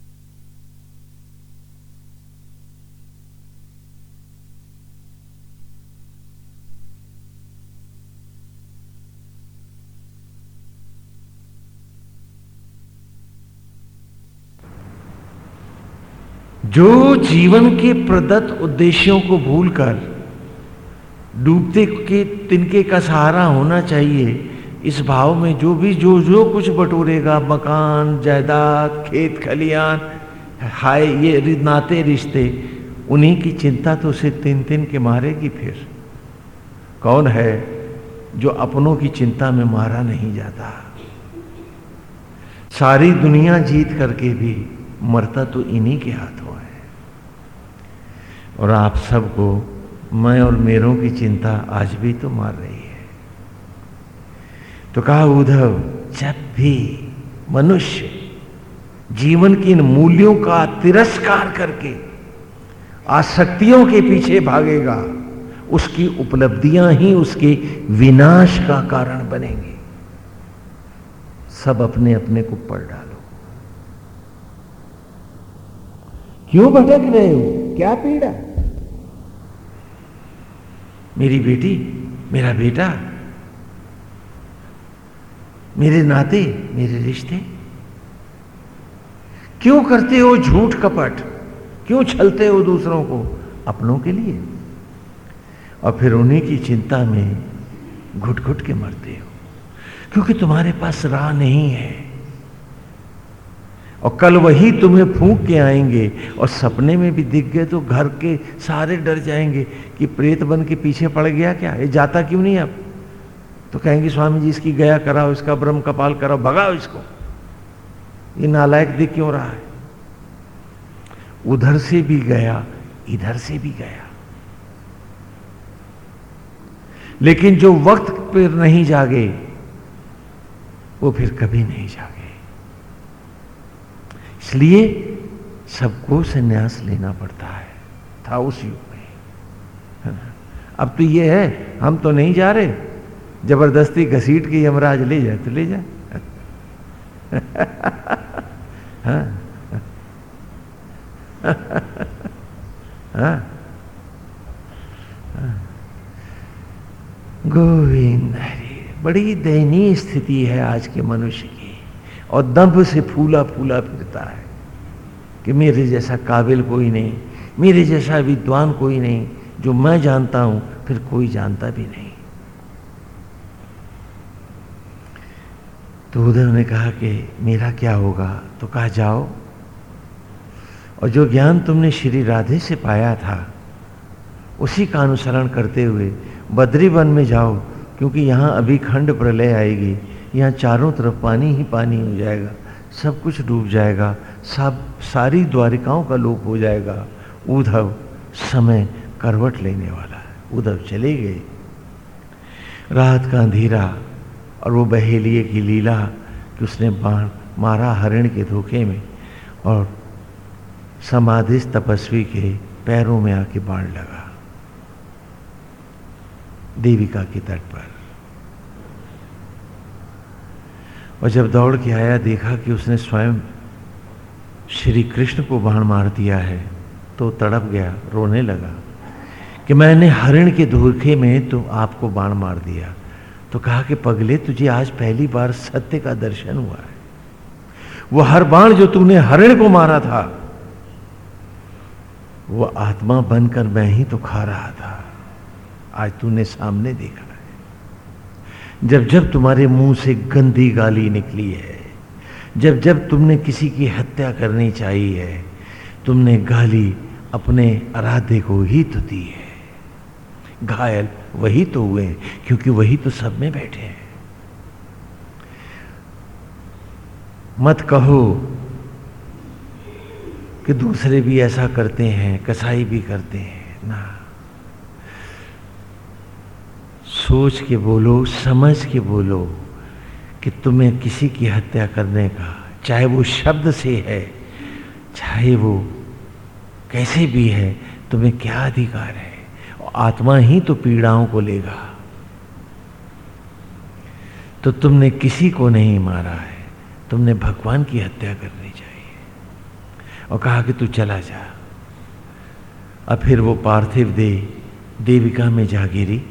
जो जीवन के प्रदत्त उद्देश्यों को भूलकर डूबते के तिनके का सहारा होना चाहिए इस भाव में जो भी, जो जो कुछ बटोरेगा, मकान, जायदाद, खेत, खलियान, हाय, ये नाते, रिश्ते, उन्हीं की चिंता तो उसे तीन तिन के मारेगी फिर। कौन है जो अपनों की चिंता में मारा नहीं जाता? सारी दुनिया जीत करके भी मरता तो इन्हीं के हाथों है। और आप सबको, मैं और मेरों की चिंता आज भी तो मार रही तो कहा, उद्धव, जब भी मनुष्य जीवन की इन मूल्यों का तिरस्कार करके आसक्तियों के पीछे भागेगा, उसकी उपलब्धियाँ ही उसके विनाश का कारण बनेंगी। सब अपने अपने को पढ़ डालो। क्यों भटक रहे हो? क्या पीड़ा? मेरी बेटी, मेरा बेटा मेरे नाते, मेरे रिश्ते? क्यों करते हो झूठ कपट? क्यों छलते हो दूसरों को? अपनों के लिए। और फिर उन्हीं की चिंता में घुट घुट के मरते हो। क्योंकि तुम्हारे पास राह नहीं है। और कल वही तुम्हें फूंक के आएँगे और सपने में भी दिख गए तो घर के सारे डर जाएँगे कि प्रेत बन के पीछे पड़ गया क्या? ये जाता क्यों नहीं अब? तो कहेंगे, स्वामी जी, इसकी गया कराओ, इसका ब्रह्म कपाल कराओ, भगाओ इसको। ये नालायक दिख क्यों रहा है? उधर से भी गया, इधर से भी गया। लेकिन जो वक्त पर नहीं जागे, वो फिर कभी नहीं जागे। इसलिए सबको संन्यास लेना पड़ता है, था उस युग में। अब तो ये है, हम तो नहीं जा रहे। ज़बरदस्ती घसीट के यमराज ले जाए तो ले जाए हाँ। हाँ। गोविंद बड़ी दयनीय स्थिति है आज के मनुष्य की, और दम्भ से फूला फूला फिरता है कि मेरे जैसा काबिल कोई नहीं, मेरे जैसा विद्वान कोई नहीं, जो मैं जानता हूँ, फिर कोई जानता भी नहीं। तो उधर ने कहा कि मेरा क्या होगा? तो कहा, जाओ। और जो ज्ञान तुमने श्री राधे से पाया था, उसी का अनुसरण करते हुए बद्री वन में जाओ, क्योंकि यहाँ अभी खंड प्रलय आएगी। यहाँ चारों तरफ़ पानी ही पानी हो जाएगा। सब कुछ डूब जाएगा। सब, सारी द्वारिकाओं का लोप हो जाएगा। उद्धव समय करवट लेने वाला है। उद्धव चले गए। रात का अंधेरा और वो बहेलिए की लीला कि उसने बाण मारा हरिण के धोखे में और समाधिस तपस्वी के पैरों में आके बाण लगा। देविका के तट पर। और जब दौड़ के आया, देखा कि उसने स्वयं श्री कृष्ण को बाण मार दिया है तो तड़प गया, रोने लगा कि मैंने हरिण के धोखे में तो आपको बाण मार दिया। तो कहा कि पगले, तुझे आज पहली बार सत्य का दर्शन हुआ है। वो हर बाण जो तूने हरिण को मारा था, वो आत्मा बनकर मैं ही तो खा रहा था। आज तूने सामने देखा है। जब जब तुम्हारे मुँह से गंदी गाली निकली है, जब जब तुमने किसी की हत्या करनी चाहिए है, तुमने गाली अपने आराध्य को ही तो दी है। घायल वही तो हुए, क्योंकि वही तो सब में बैठे हैं। मत कहो कि दूसरे भी ऐसा करते हैं, कसाई भी करते हैं, ना। सोच के बोलो, समझ के बोलो कि तुम्हें किसी की हत्या करने का, चाहे वो शब्द से है, चाहे वो कैसे भी है, तुम्हें क्या अधिकार है? आत्मा ही तो पीड़ाओं को लेगा। तो तुमने किसी को नहीं मारा है। तुमने भगवान की हत्या करनी चाहिए। और कहा कि तू चला जा। अब फिर वो पार्थिव दे, देविका में जा गिरी।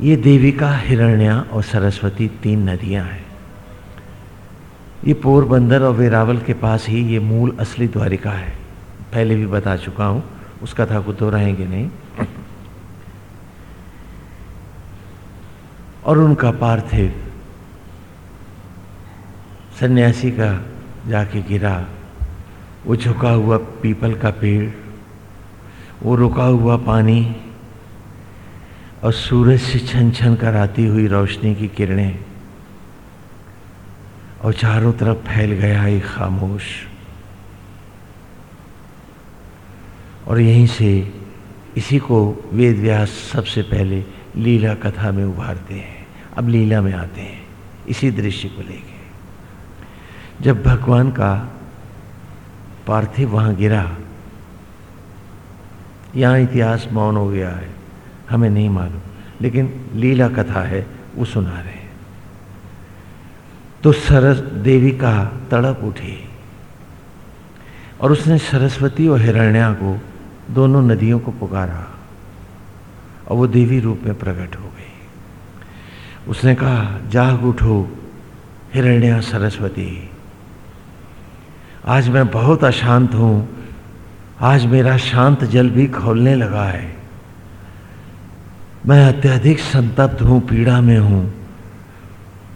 ये देविका, हिरण्या और सरस्वती तीन नदियाँ हैं। ये पोरबंदर और वेरावल के पास ही ये मूल असली द्वारिका है। पहले भी बता चुका हूँ, उस कथा को दोहराएँगे नहीं। और उनका पार्थिव सन्यासी का जाके गिरा, वो झुका हुआ पीपल का पेड़, वो रुका हुआ पानी, और सूरज से छन छन कर आती हुई रोशनी की किरणें, और चारों तरफ़ फैल गया एक खामोश। और यहीं से इसी को वेद व्यास सबसे पहले लीला कथा में उभारते हैं। अब लीला में आते हैं। इसी दृश्य को लेके। जब भगवान का पार्थिव वहाँ गिरा, यहाँ इतिहास मौन हो गया है, हमें नहीं मालूम, लेकिन लीला कथा है, वो सुना रहे हैं। तो सरस देवी का तड़प उठी और उसने सरस्वती और हिरण्या को दोनों नदियों को पुकारा और वो देवी रूप में प्रकट हो गई। उसने कहा, जाग उठो, हिरण्या सरस्वती। आज मैं बहुत अशांत हूँ। आज मेरा शांत जल भी खोलने लगा है। मैं अत्यधिक संतप्त हूँ, पीड़ा में हूँ।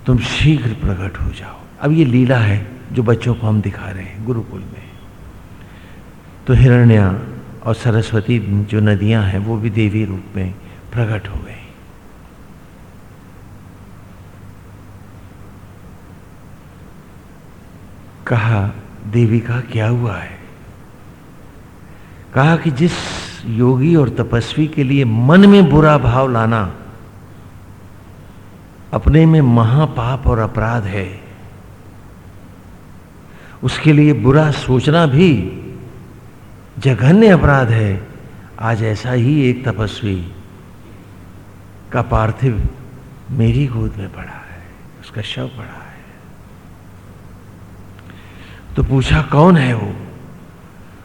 तुम शीघ्र प्रकट हो जाओ। अब ये लीला है जो बच्चों को हम दिखा रहे हैं, गुरुकुल में। तो हिरण्या और सरस्वती जो नदियाँ हैं, वो भी देवी रूप में प्रकट हो गई। कहा, देवी का क्या हुआ है? कहा कि जिस योगी और तपस्वी के लिए मन में बुरा भाव लाना अपने में महापाप और अपराध है, उसके लिए बुरा सोचना भी जघन्य अपराध है। आज ऐसा ही एक तपस्वी का पार्थिव मेरी गोद में पड़ा है, उसका शव पड़ा है। तो पूछा, कौन है वो?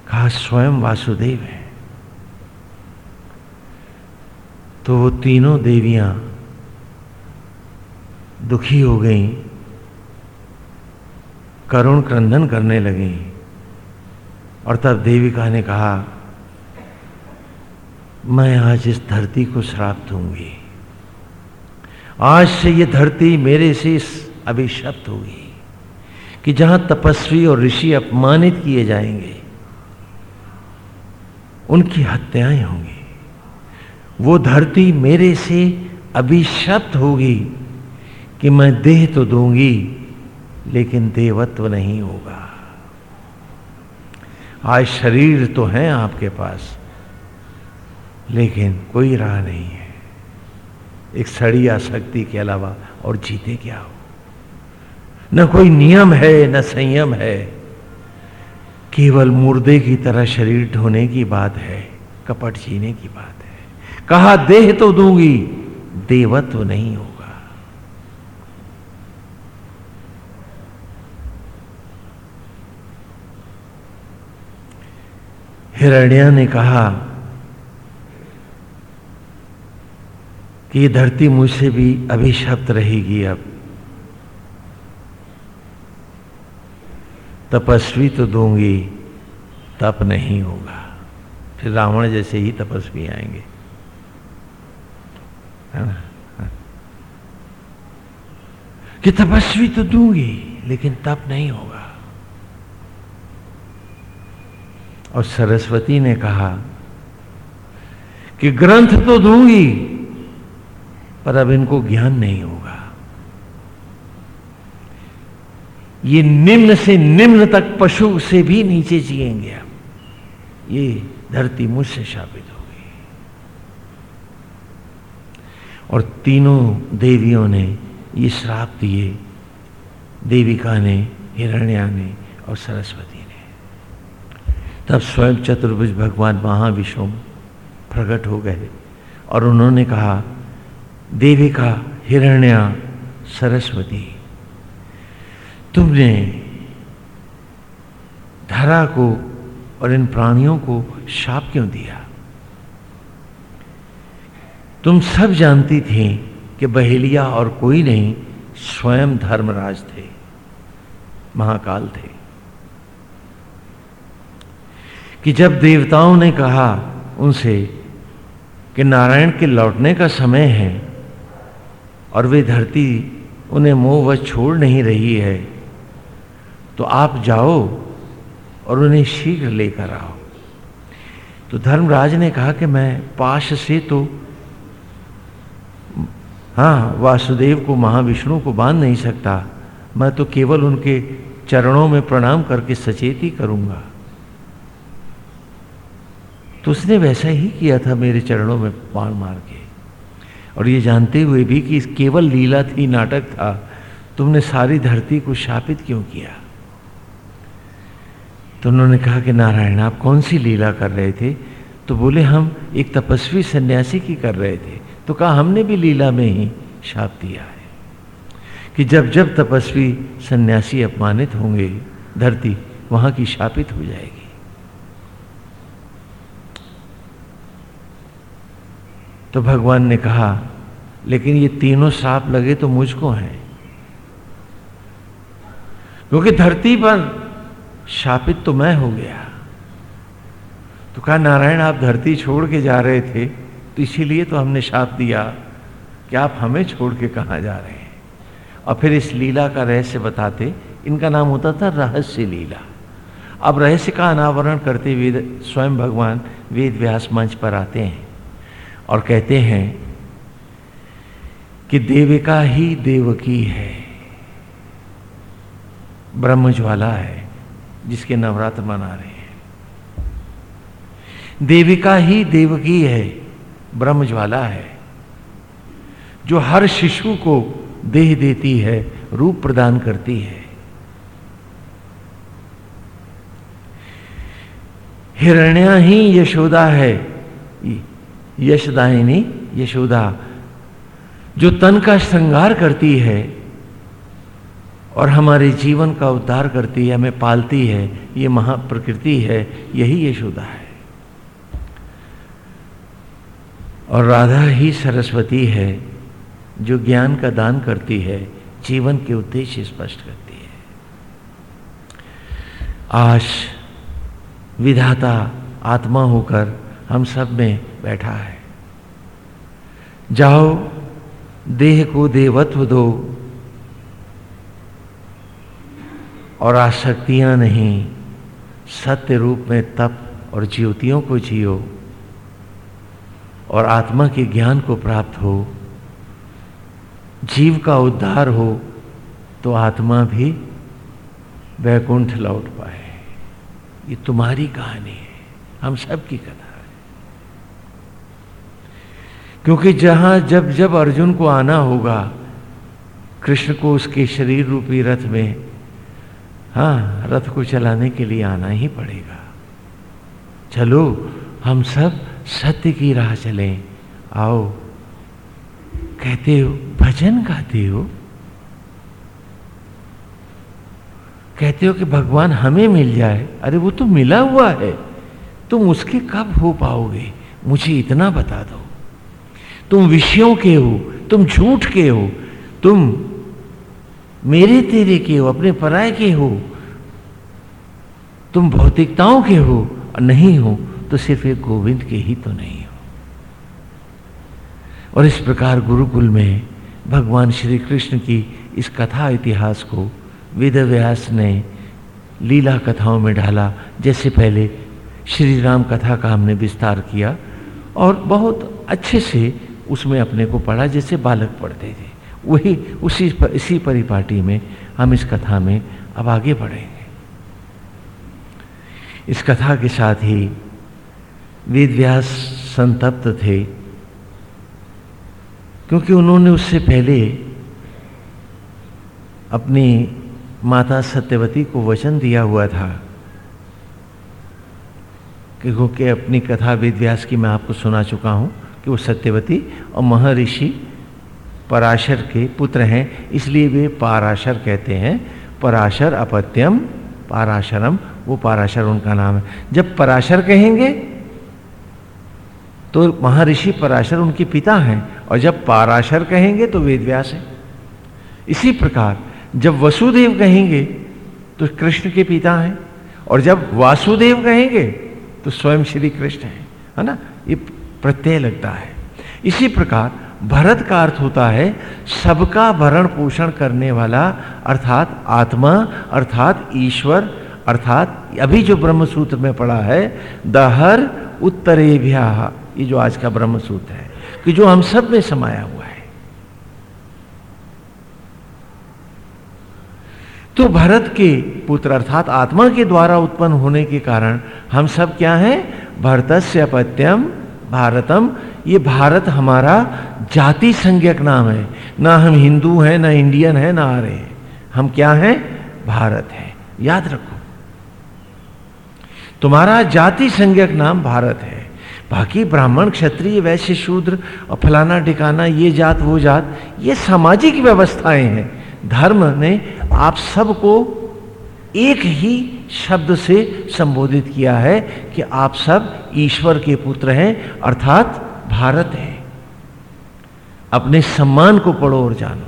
कहा, स्वयं वासुदेव है। तो वो तीनों देवियाँ दुखी हो गई, करुण क्रंदन करने लगी। और तब देविका ने कहा, मैं आज इस धरती को श्राप दूँगी। आज से ये धरती मेरे से अभिशप्त होगी कि जहाँ तपस्वी और ऋषि अपमानित किए जाएँगे, उनकी हत्याएँ होंगी। वो धरती मेरे से अभिशप्त होगी कि मैं देह तो दूँगी, लेकिन देवत्व नहीं होगा। आज शरीर तो है आपके पास, लेकिन कोई राह नहीं है। एक सड़ी आसक्ति के अलावा और जीते क्या हो? न कोई नियम है, न संयम है। केवल मुर्दे की तरह शरीर ढोने की बात है, कपट जीने की बात है। कहा देह तो दूँगी, देवत्व तो नहीं होगा हिरण्या ने कहा कि ये धरती मुझसे भी अभिशप्त रहेगी अब। तपस्वी तो दूँगी, तप नहीं होगा। फिर रावण जैसे ही तपस्वी आएँगे। है ना? कि तपस्वी तो दूँगी, लेकिन तप नहीं होगा। और सरस्वती ने कहा कि ग्रंथ तो दूँगी, पर अब इनको ज्ञान नहीं होगा। ये निम्न से निम्न तक पशु से भी नीचे जिएँगे अब। ये धरती मुझसे शापित होगी और तीनों देवियों ने ये श्राप दिए, देविका ने, हिरण्या ने और सरस्वती तब स्वयं चतुर्भुज भगवान महाविष्णु प्रकट हो गए और उन्होंने कहा, देविका हिरण्या सरस्वती, तुमने धरा को और इन प्राणियों को शाप क्यों दिया? तुम सब जानती थी कि बहेलिया और कोई नहीं, स्वयं धर्मराज थे, महाकाल थे। कि जब देवताओं ने कहा उनसे कि नारायण के लौटने का समय है और वे धरती उन्हें मोह व छोड़ नहीं रही है तो आप जाओ और उन्हें शीघ्र लेकर आओ। तो धर्मराज ने कहा कि मैं पाश से तो हाँ वासुदेव को, महाविष्णु को बाँध नहीं सकता। मैं तो केवल उनके चरणों में प्रणाम करके सचेत ही करूँगा। तो उसने वैसा ही किया था मेरे चरणों में बाण मार के। और ये जानते हुए भी कि केवल लीला थी, नाटक था, तुमने सारी धरती को शापित क्यों किया? तो उन्होंने कहा कि नारायण, आप कौन सी लीला कर रहे थे? तो बोले, हम एक तपस्वी सन्यासी की कर रहे थे। तो कहा, हमने भी लीला में ही शाप दिया है कि जब जब तपस्वी सन्यासी अपमानित होंगे, धरती वहाँ की शापित हो जाएगी। तो भगवान ने कहा, लेकिन ये तीनों श्राप लगे तो मुझको हैं। क्योंकि धरती पर शापित तो मैं हो गया। तो कहा, नारायण, आप धरती छोड़ के जा रहे थे तो इसीलिए तो हमने शाप दिया कि आप हमें छोड़ के कहा जा रहे हैं। और फिर इस लीला का रहस्य बताते, इनका नाम होता था रहस्य लीला। अब रहस्य का अनावरण करते हुए स्वयं भगवान वेद व्यास मंच पर आते हैं। और कहते हैं कि देविका ही देवकी है ब्रह्म ज्वाला है, जिसके नवरात्र मना रहे हैं। देविका ही देवकी है ब्रह्म ज्वाला है, जो हर शिशु को देह देती है, रूप प्रदान करती है। हिरण्या ही यशोदा है यशदायिनी यशोदा, जो तन का श्रृंगार करती है और हमारे जीवन का उद्धार करती है, हमें पालती है, ये महाप्रकृति है, यही यशोदा है। और राधा ही सरस्वती है, जो ज्ञान का दान करती है, जीवन के उद्देश्य स्पष्ट करती है। आज विधाता आत्मा होकर हम सब में बैठा है। जाओ, देह को देवत्व दो और आसक्तियाँ नहीं, सत्य रूप में तप और ज्योतियों को जियो और आत्मा के ज्ञान को प्राप्त हो। जीव का उद्धार हो तो आत्मा भी वैकुंठ लौट पाए। ये तुम्हारी कहानी है। हम सब की कथा है क्योंकि जहाँ जब जब अर्जुन को आना होगा, कृष्ण को उसके शरीर रूपी रथ में हाँ रथ को चलाने के लिए आना ही पड़ेगा। चलो, हम सब सत्य की राह चलें। आओ, कहते हो, भजन गाते हो? कहते हो कि भगवान हमें मिल जाए। अरे, वो तो मिला हुआ है। तुम उसके कब हो पाओगे? मुझे इतना बता दो। तुम विषयों के हो, तुम झूठ के हो, तुम मेरे तेरे के हो, अपने पराय के हो, तुम भौतिकताओं के हो नहीं हो तो सिर्फ़ एक गोविंद के ही तो नहीं हो। और इस प्रकार गुरुकुल में भगवान श्री कृष्ण की इस कथा इतिहास को वेद व्यास ने लीला कथाओं में डाला, जैसे पहले श्री राम कथा का हमने विस्तार किया, और बहुत अच्छे से उसमें अपने को पढ़ा जैसे बालक पढ़ते थे। वही उसी पर, इसी परिपाटी में हम इस कथा में अब आगे बढ़ेंगे। इस कथा के साथ ही वेद व्यास संतप्त थे क्योंकि उन्होंने उससे पहले अपनी माता सत्यवती को वचन दिया हुआ था क्योंकि अपनी कथा वेद व्यास की मैं आपको सुना चुका हूँ। कि वो सत्यवती और महर्षि पराशर के पुत्र हैं, इसलिए वे पाराशर कहते हैं। पराशर अपत्यम, पाराशरम, वो पाराशर उनका नाम है। जब पराशर कहेंगे तो महर्षि पराशर उनके पिता हैं, और जब पाराशर कहेंगे तो वेदव्यास है। इसी प्रकार, जब वसुदेव कहेंगे तो कृष्ण के पिता हैं, और जब वासुदेव कहेंगे तो स्वयं श्री कृष्ण हैं, है ना? ये प्रत्यय लगता है। इसी प्रकार भरत का अर्थ होता है, सबका भरण पोषण करने वाला, अर्थात आत्मा, अर्थात ईश्वर, अर्थात अभी जो ब्रह्म सूत्र में पढ़ा है, दहर उत्तरे ये जो आज का ब्रह्म सूत्र है, कि जो हम सब में समाया हुआ है। तो भरत के पुत्र, अर्थात आत्मा के द्वारा उत्पन्न होने के कारण हम सब क्या हैं? भरतस्य अपत्यम भारतम, ये भारत हमारा जाति संज्ञक नाम है। ना हम हिंदू हैं, ना इंडियन है, ना आर्य हैं। हम क्या हैं? भारत है। याद रखो। तुम्हारा जाति संज्ञक नाम भारत है। बाकी ब्राह्मण, क्षत्रिय, वैश्य, शूद्र, और फलाना, ठिकाना, ये जात, वो जात, ये सामाजिक व्यवस्थाएँ हैं। धर्म ने आप सबको एक ही शब्द से संबोधित किया है कि आप सब ईश्वर के पुत्र हैं, अर्थात भारत है। अपने सम्मान को पढ़ो और जानो।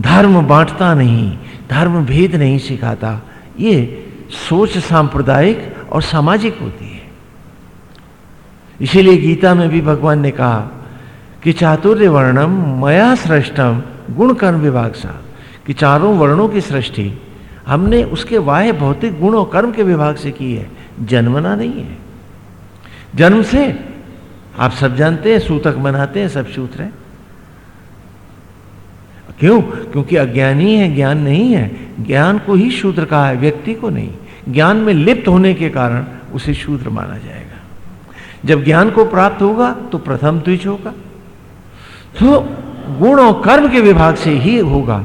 धर्म बांटता नहीं, धर्म भेद नहीं सिखाता। ये सोच सांप्रदायिक और सामाजिक होती है। इसीलिए गीता में भी भगवान ने कहा कि चातुर्य वर्णम मया सृष्टम गुण कर्म विभाग सा। कि चारों वर्णों की सृष्टि हमने उसके वाह भौतिक गुण और कर्म के विभाग से की है। जन्मना नहीं है। जन्म से आप सब जानते हैं, सूतक बनाते हैं, सब सूत्र है। क्यों? क्योंकि अज्ञानी है, ज्ञान नहीं है। ज्ञान को ही शूद्र कहा है, व्यक्ति को नहीं। ज्ञान में लिप्त होने के कारण उसे शूद्र माना जाएगा। जब ज्ञान को प्राप्त होगा तो प्रथम द्विज होगा। तो गुण और कर्म के विभाग से ही होगा।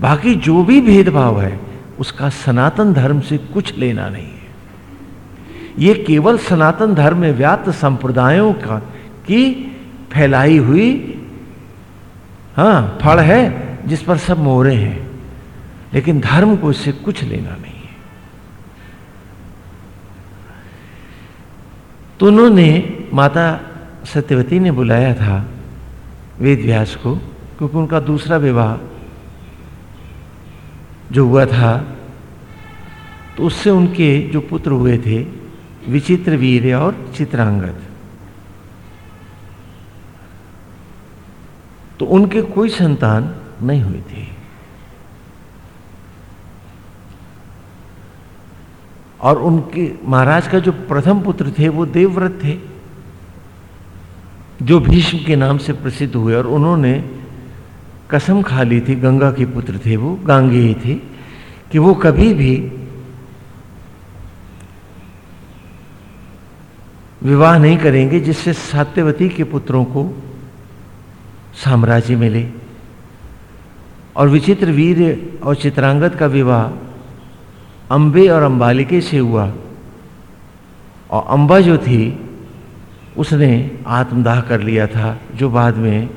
बाकी जो भी भेदभाव है उसका सनातन धर्म से कुछ लेना नहीं है। ये केवल सनातन धर्म में व्याप्त संप्रदायों का की फैलाई हुई हाँ फल है, जिस पर सब मोहरे हैं। लेकिन धर्म को इससे कुछ लेना नहीं तो उन्होंने, माता सत्यवती ने बुलाया था वेद व्यास को, क्योंकि उनका दूसरा विवाह जो हुआ था तो उससे उनके जो पुत्र हुए थे, विचित्र वीर और चित्रांगद। तो उनके कोई संतान नहीं हुई थी। और उनके, महाराज का जो प्रथम पुत्र थे, वो देवव्रत थे, जो भीष्म के नाम से प्रसिद्ध हुए, और उन्होंने कसम खा ली थी, गंगा के पुत्र थे वो गांगे थे, कि वो कभी भी विवाह नहीं करेंगे जिससे सत्यवती के पुत्रों को साम्राज्य मिले। और विचित्र वीर और चित्रांगत का विवाह अंबे और अंबालिके से हुआ। और अंबा जो थी, उसने आत्मदाह कर लिया था, जो बाद में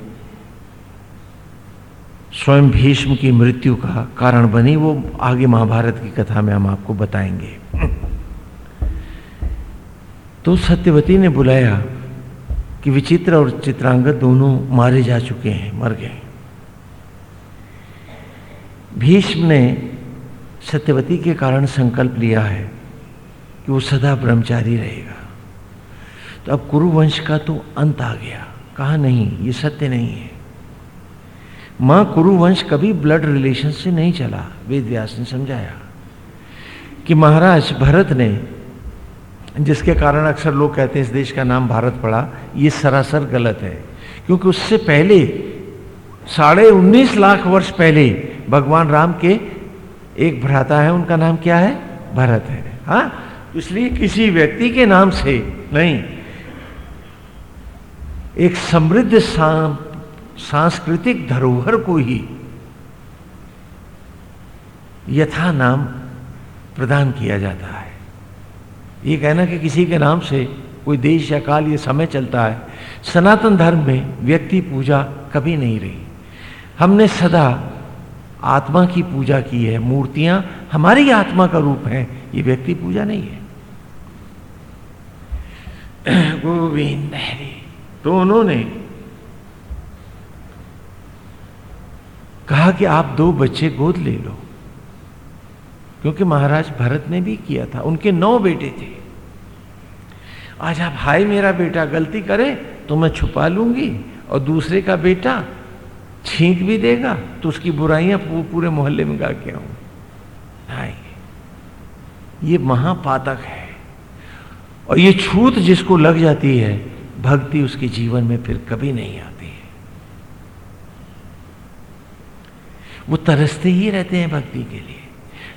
स्वयं भीष्म की मृत्यु का कारण बनी, वो आगे महाभारत की कथा में हम आपको बताएँगे। तो सत्यवती ने बुलाया कि विचित्र और चित्रांगत दोनों मारे जा चुके हैं, मर गए। भीष्म ने सत्यवती के कारण संकल्प लिया है कि वो सदा ब्रह्मचारी रहेगा। तो अब कुरुवंश का तो अंत आ गया। कहा नहीं, ये सत्य नहीं है। माँ कुरुवंश कभी ब्लड रिलेशन से नहीं चला, वेद व्यास ने समझाया कि महाराज भरत ने, जिसके कारण अक्सर लोग कहते हैं इस देश का नाम भारत पड़ा, ये सरासर गलत है, क्योंकि उससे पहले, साढ़े उन्नीस लाख वर्ष पहले भगवान राम के एक भ्राता है, उनका नाम क्या है? भरत है। हा? इसलिए किसी व्यक्ति के नाम से नहीं, एक समृद्ध सांस्कृतिक धरोहर को ही यथा नाम प्रदान किया जाता है। ये कहना कि किसी के नाम से कोई देश या काल ये समय चलता है, सनातन धर्म में व्यक्ति पूजा कभी नहीं रही। हमने सदा आत्मा की पूजा की है, मूर्तियाँ हमारी आत्मा का रूप है, ये व्यक्ति पूजा नहीं है। गोविंद तो उन्होंने कहा कि आप दो बच्चे गोद ले लो। क्योंकि महाराज भरत ने भी किया था। उनके नौ बेटे थे। आज आप, हाय मेरा बेटा, गलती करे तो मैं छुपा लूँगी और दूसरे का बेटा छींक भी देगा तो उसकी बुराइयाँ पूरे मोहल्ले में गा के आऊँगी। ये महापातक है। और ये छूत जिसको लग जाती है, भक्ति उसके जीवन में फिर कभी नहीं आती है। वो तरसते ही रहते हैं भक्ति के लिए।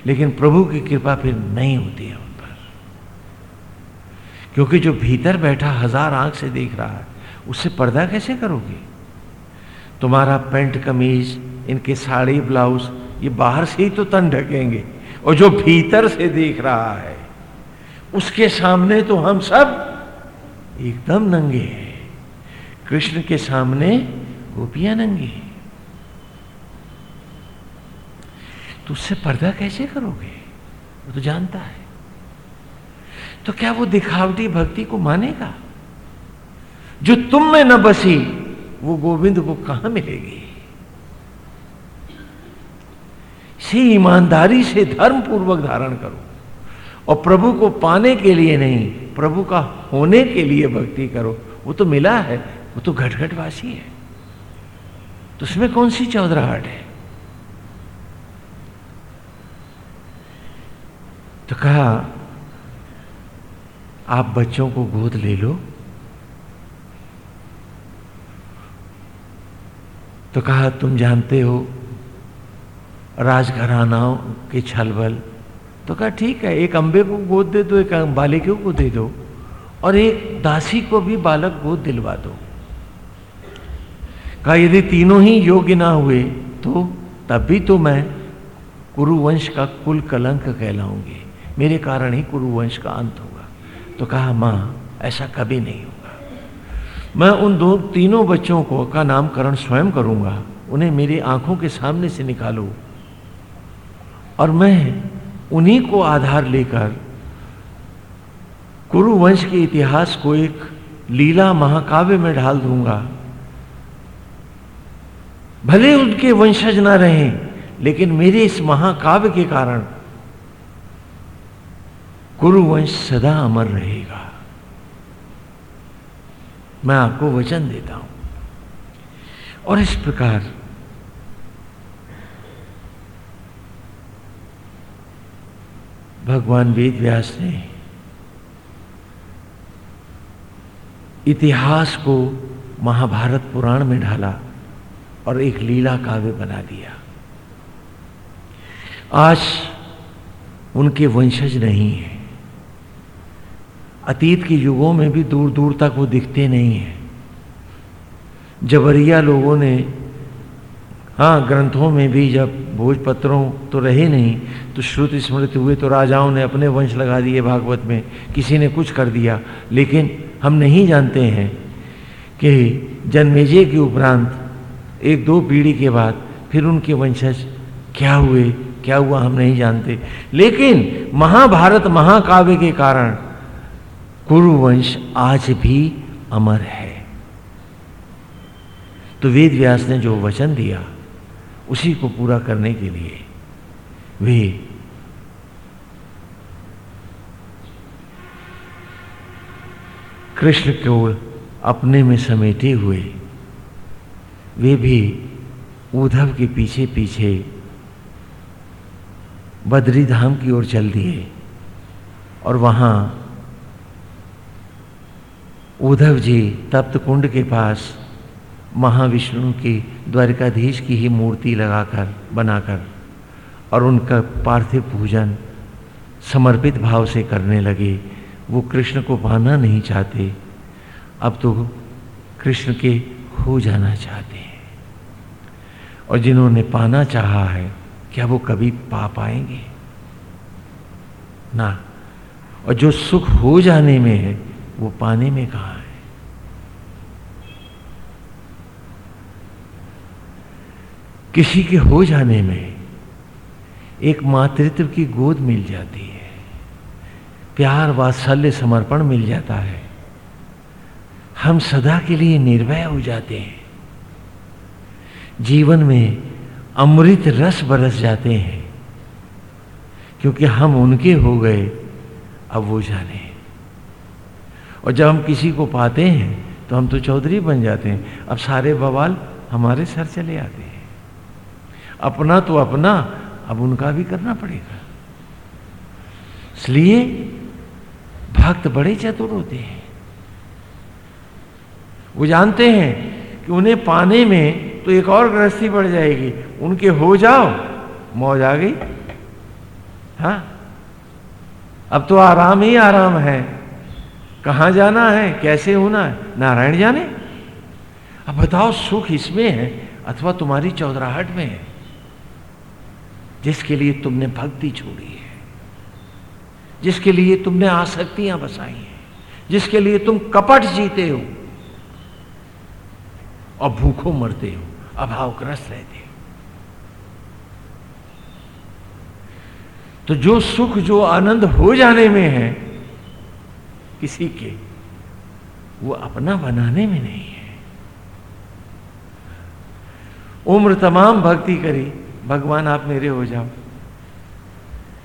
लेकिन प्रभु की कृपा फिर नहीं होती है उन पर। क्योंकि जो भीतर बैठा हज़ार आँख से देख रहा है, उससे पर्दा कैसे करोगे? तुम्हारा पेंट, कमीज, इनके साड़ी, ब्लाउज, ये बाहर से ही तो तन ढकेंगे। और जो भीतर से देख रहा है, उसके सामने तो हम सब एकदम नंगे हैं। कृष्ण के सामने गोपियाँ नंगी तो उससे पर्दा कैसे करोगे? वो तो जानता है। तो क्या वो दिखावटी भक्ति को मानेगा? जो तुम में न बसी, वो गोविंद को कहाँ मिलेगी? से ईमानदारी से धर्म पूर्वक धारण करो। और प्रभु को पाने के लिए नहीं, प्रभु का होने के लिए भक्ति करो। वो तो मिला है, वो तो घटघटवासी है। तो उसमें कौन सी चौधराहट है? तो कहा, आप बच्चों को गोद ले लो। तो कहा, तुम जानते हो, राजघरानाओं के छलबल। तो कहा, ठीक है, एक अंबे को गोद दे दो, एक बालिका को दे दो, और एक दासी को भी बालक गोद दिलवा दो। कहा, यदि तीनों ही योग्य ना हुए तो तब भी तो मैं कुरुवंश का कुल कलंक कहलाऊँगी। मेरे कारण ही कुरुवंश का अंत होगा। तो कहा, माँ, ऐसा कभी नहीं होगा। मैं उन दो, तीनों बच्चों को का नामकरण स्वयं करूँगा। उन्हें मेरी आँखों के सामने से निकालो। और मैं उन्हीं को आधार लेकर कुरुवंश के इतिहास को एक लीला महाकाव्य में ढाल दूँगा। भले उनके वंशज ना रहें, लेकिन मेरे इस महाकाव्य के कारण कुरुवंश सदा अमर रहेगा। मैं आपको वचन देता हूँ। और इस प्रकार भगवान वेद व्यास ने इतिहास को महाभारत पुराण में ढाला और एक लीला काव्य बना दिया। आज उनके वंशज नहीं है। अतीत के युगों में भी दूर दूर तक वो दिखते नहीं हैं। जबरिया लोगों ने हाँ ग्रंथों में भी जब भोजपत्रों तो रहे नहीं तो श्रुति स्मृति हुए तो राजाओं ने अपने वंश लगा दिए भागवत में। किसी ने कुछ कर दिया, लेकिन हम नहीं जानते हैं कि जन्मेजय के उपरांत, एक दो पीढ़ी के बाद फिर उनके वंशज क्या हुए, क्या हुआ हम नहीं जानते। लेकिन महाभारत महाकाव्य के कारण कुरुवंश आज भी अमर है। तो वेद व्यास ने जो वचन दिया, उसी को पूरा करने के लिए वे कृष्ण को अपने में समेटे हुए, वे भी उद्धव के पीछे पीछे बद्री धाम की ओर चल दिए और वहाँ उद्धव जी तप्त कुंड के पास महाविष्णु की द्वारिकाधीश की ही मूर्ति लगाकर, बनाकर और उनका पार्थिव पूजन समर्पित भाव से करने लगे। वो कृष्ण को पाना नहीं चाहते। अब तो कृष्ण के हो जाना चाहते हैं। और जिन्होंने पाना चाहा है, क्या वो कभी पा पाएँगे? ना। और जो सुख हो जाने में है वो पाने में कहा है? किसी के हो जाने में एक मातृत्व की गोद मिल जाती है। प्यार वात्सल्य समर्पण मिल जाता है। हम सदा के लिए निर्भय हो जाते हैं। जीवन में अमृत रस बरस जाते हैं, क्योंकि हम उनके हो गए, अब वो जाने। और जब हम किसी को पाते हैं तो हम तो चौधरी बन जाते हैं। अब सारे बवाल हमारे सर चले आते हैं। अपना तो अपना, अब उनका भी करना पड़ेगा। इसलिए भक्त बड़े चतुर होते हैं। वो जानते हैं कि उन्हें पाने में तो एक और गृहस्थी बढ़ जाएगी। उनके हो जाओ, मौज आ गई। हा? अब तो आराम ही आराम है। कहाँ जाना है? कैसे होना है? नारायण जाने? अब बताओ, सुख इसमें है अथवा तुम्हारी चौधराहट में है? जिसके लिए तुमने भक्ति छोड़ी है। जिसके लिए तुमने आसक्तियाँ बसाई हैं। जिसके लिए तुम कपट जीते हो। और भूखों मरते हो, अभावग्रस्त रहते हो। तो जो सुख, जो आनंद हो जाने में है किसी के, वो अपना बनाने में नहीं है। उम्र तमाम भक्ति करी, भगवान आप मेरे हो जाओ।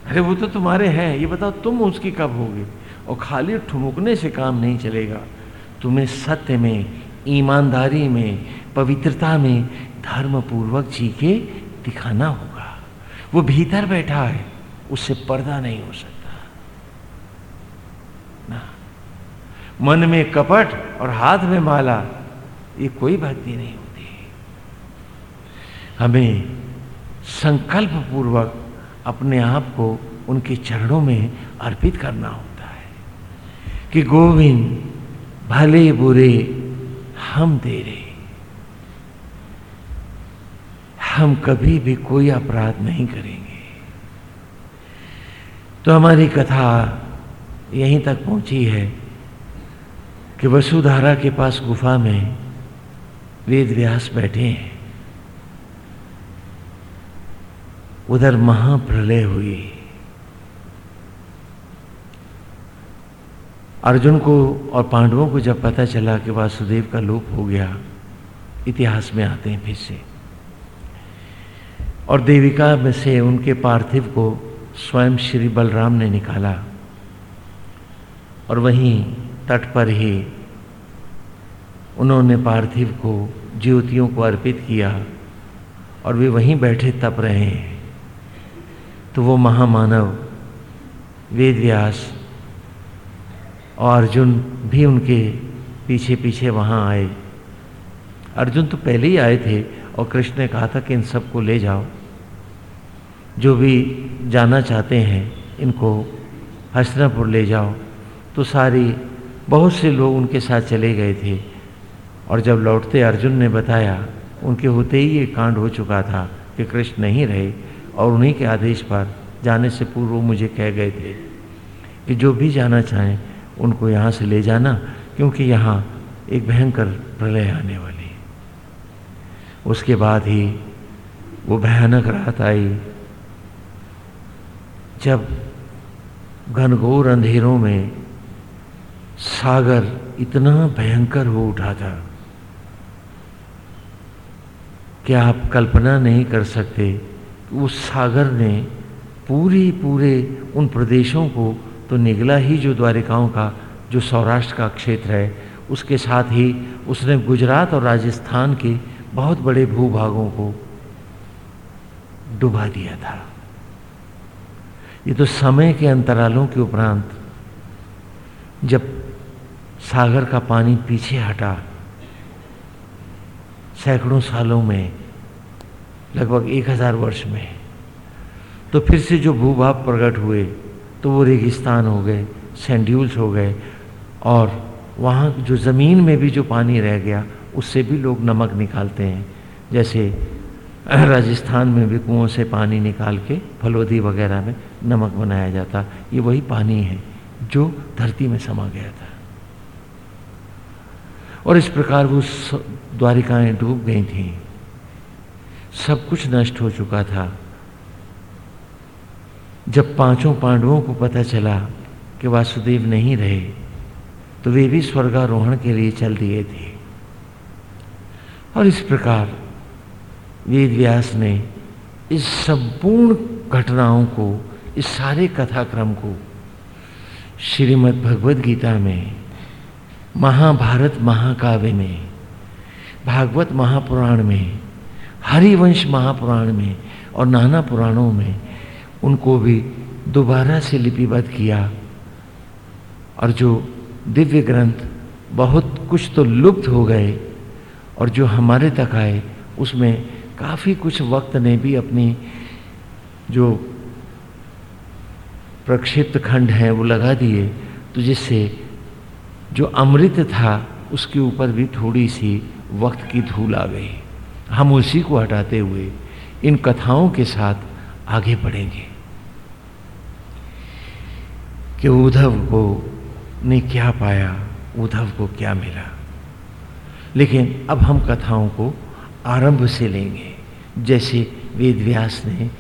अरे वो तो तुम्हारे हैं, ये बताओ तुम उसकी कब होगी? और खाली ठुमुकने से काम नहीं चलेगा। तुम्हें सत्य में, ईमानदारी में, पवित्रता में धर्म पूर्वक जी के दिखाना होगा। वो भीतर बैठा है, उससे पर्दा नहीं हो सकता ना मन में कपट और हाथ में माला, ये कोई भक्ति नहीं होती। हमें संकल्प पूर्वक अपने आप को उनके चरणों में अर्पित करना होता है कि गोविंद, भले बुरे, हम तेरे। हम कभी भी कोई अपराध नहीं करेंगे। तो हमारी कथा यहीं तक पहुँची है। कि वसुधारा के पास गुफा में वेद व्यास बैठे हैं। उधर महाप्रलय हुई। अर्जुन को और पांडवों को जब पता चला कि वासुदेव का लोप हो गया, इतिहास में आते हैं फिर से। और देविका में से उनके पार्थिव को स्वयं श्री बलराम ने निकाला। और वहीं तट पर ही उन्होंने पार्थिव को, ज्योतियों को अर्पित किया और वे वहीं बैठे तप रहे हैं। तो वो महामानव वेद व्यास और अर्जुन भी उनके पीछे पीछे वहाँ आए। अर्जुन तो पहले ही आए थे और कृष्ण ने कहा था कि इन सबको ले जाओ। जो भी जाना चाहते हैं, इनको हसनापुर ले जाओ। तो सारी बहुत से लोग उनके साथ चले गए थे। और जब लौटते अर्जुन ने बताया, उनके होते ही ये कांड हो चुका था कि कृष्ण नहीं रहे और उन्हीं के आदेश पर जाने से पूर्व मुझे कह गए थे कि जो भी जाना चाहें, उनको यहाँ से ले जाना, क्योंकि यहाँ एक भयंकर प्रलय आने वाली है। उसके बाद ही वो भयानक रात आई, जब घनघोर अंधेरों में सागर इतना भयंकर हो उठा था कि आप कल्पना नहीं कर सकते उस सागर ने पूरी पूरे उन प्रदेशों को तो निगला ही जो द्वारिकाओं का, जो सौराष्ट्र का क्षेत्र है, उसके साथ ही उसने गुजरात और राजस्थान के बहुत बड़े भूभागों को डुबा दिया था। ये तो समय के अंतरालों के उपरांत जब सागर का पानी पीछे हटा। सैकड़ों सालों में, लगभग एक हज़ार वर्ष में। तो फिर से जो भूभाग प्रकट हुए तो वो रेगिस्तान हो गए सैंड्यूल्स हो गए, और वहाँ जो ज़मीन में भी जो पानी रह गया, उससे भी लोग नमक निकालते हैं। जैसे राजस्थान में भी कुओं से पानी निकाल के फलोदी वगैरह में नमक बनाया जाता, ये वही पानी है, जो धरती में समा गया था। और इस प्रकार वो द्वारिकाएँ डूब गई थी। सब कुछ नष्ट हो चुका था। जब पाँचों पांडवों को पता चला कि वासुदेव नहीं रहे तो वे भी स्वर्गारोहण के लिए चल दिए थे। और इस प्रकार वेद व्यास ने इस संपूर्ण घटनाओं को, इस सारे कथाक्रम को श्रीमद् भगवद गीता में महाभारत महाकाव्य में, भागवत महापुराण में, हरिवंश महापुराण में और नाना पुराणों में उनको भी दोबारा से लिपिबद्ध किया। और जो दिव्य ग्रंथ बहुत कुछ तो लुप्त हो गए और जो हमारे तक आए, उसमें काफ़ी कुछ वक्त ने भी अपनी जो प्रक्षिप्त खंड हैं वो लगा दिए तो जिससे जो अमृत था, उसके ऊपर भी थोड़ी सी वक्त की धूल आ गई। हम उसी को हटाते हुए इन कथाओं के साथ आगे बढ़ेंगे। कि उद्धव को ने क्या पाया, उद्धव को क्या मिला। लेकिन अब हम कथाओं को आरंभ से लेंगे। जैसे वेद व्यास ने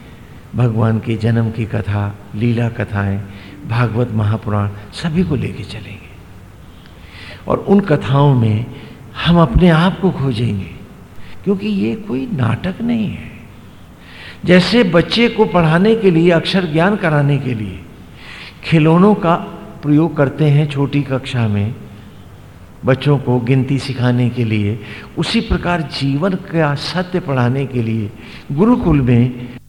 भगवान के जन्म की कथा, लीला कथाएँ, भागवत महापुराण सभी को लेके चलेंगे। और उन कथाओं में हम अपने आप को खोजेंगे, क्योंकि ये कोई नाटक नहीं है। जैसे बच्चे को पढ़ाने के लिए, अक्षर ज्ञान कराने के लिए खिलौनों का प्रयोग करते हैं छोटी कक्षा में बच्चों को गिनती सिखाने के लिए, उसी प्रकार जीवन का सत्य पढ़ाने के लिए गुरुकुल में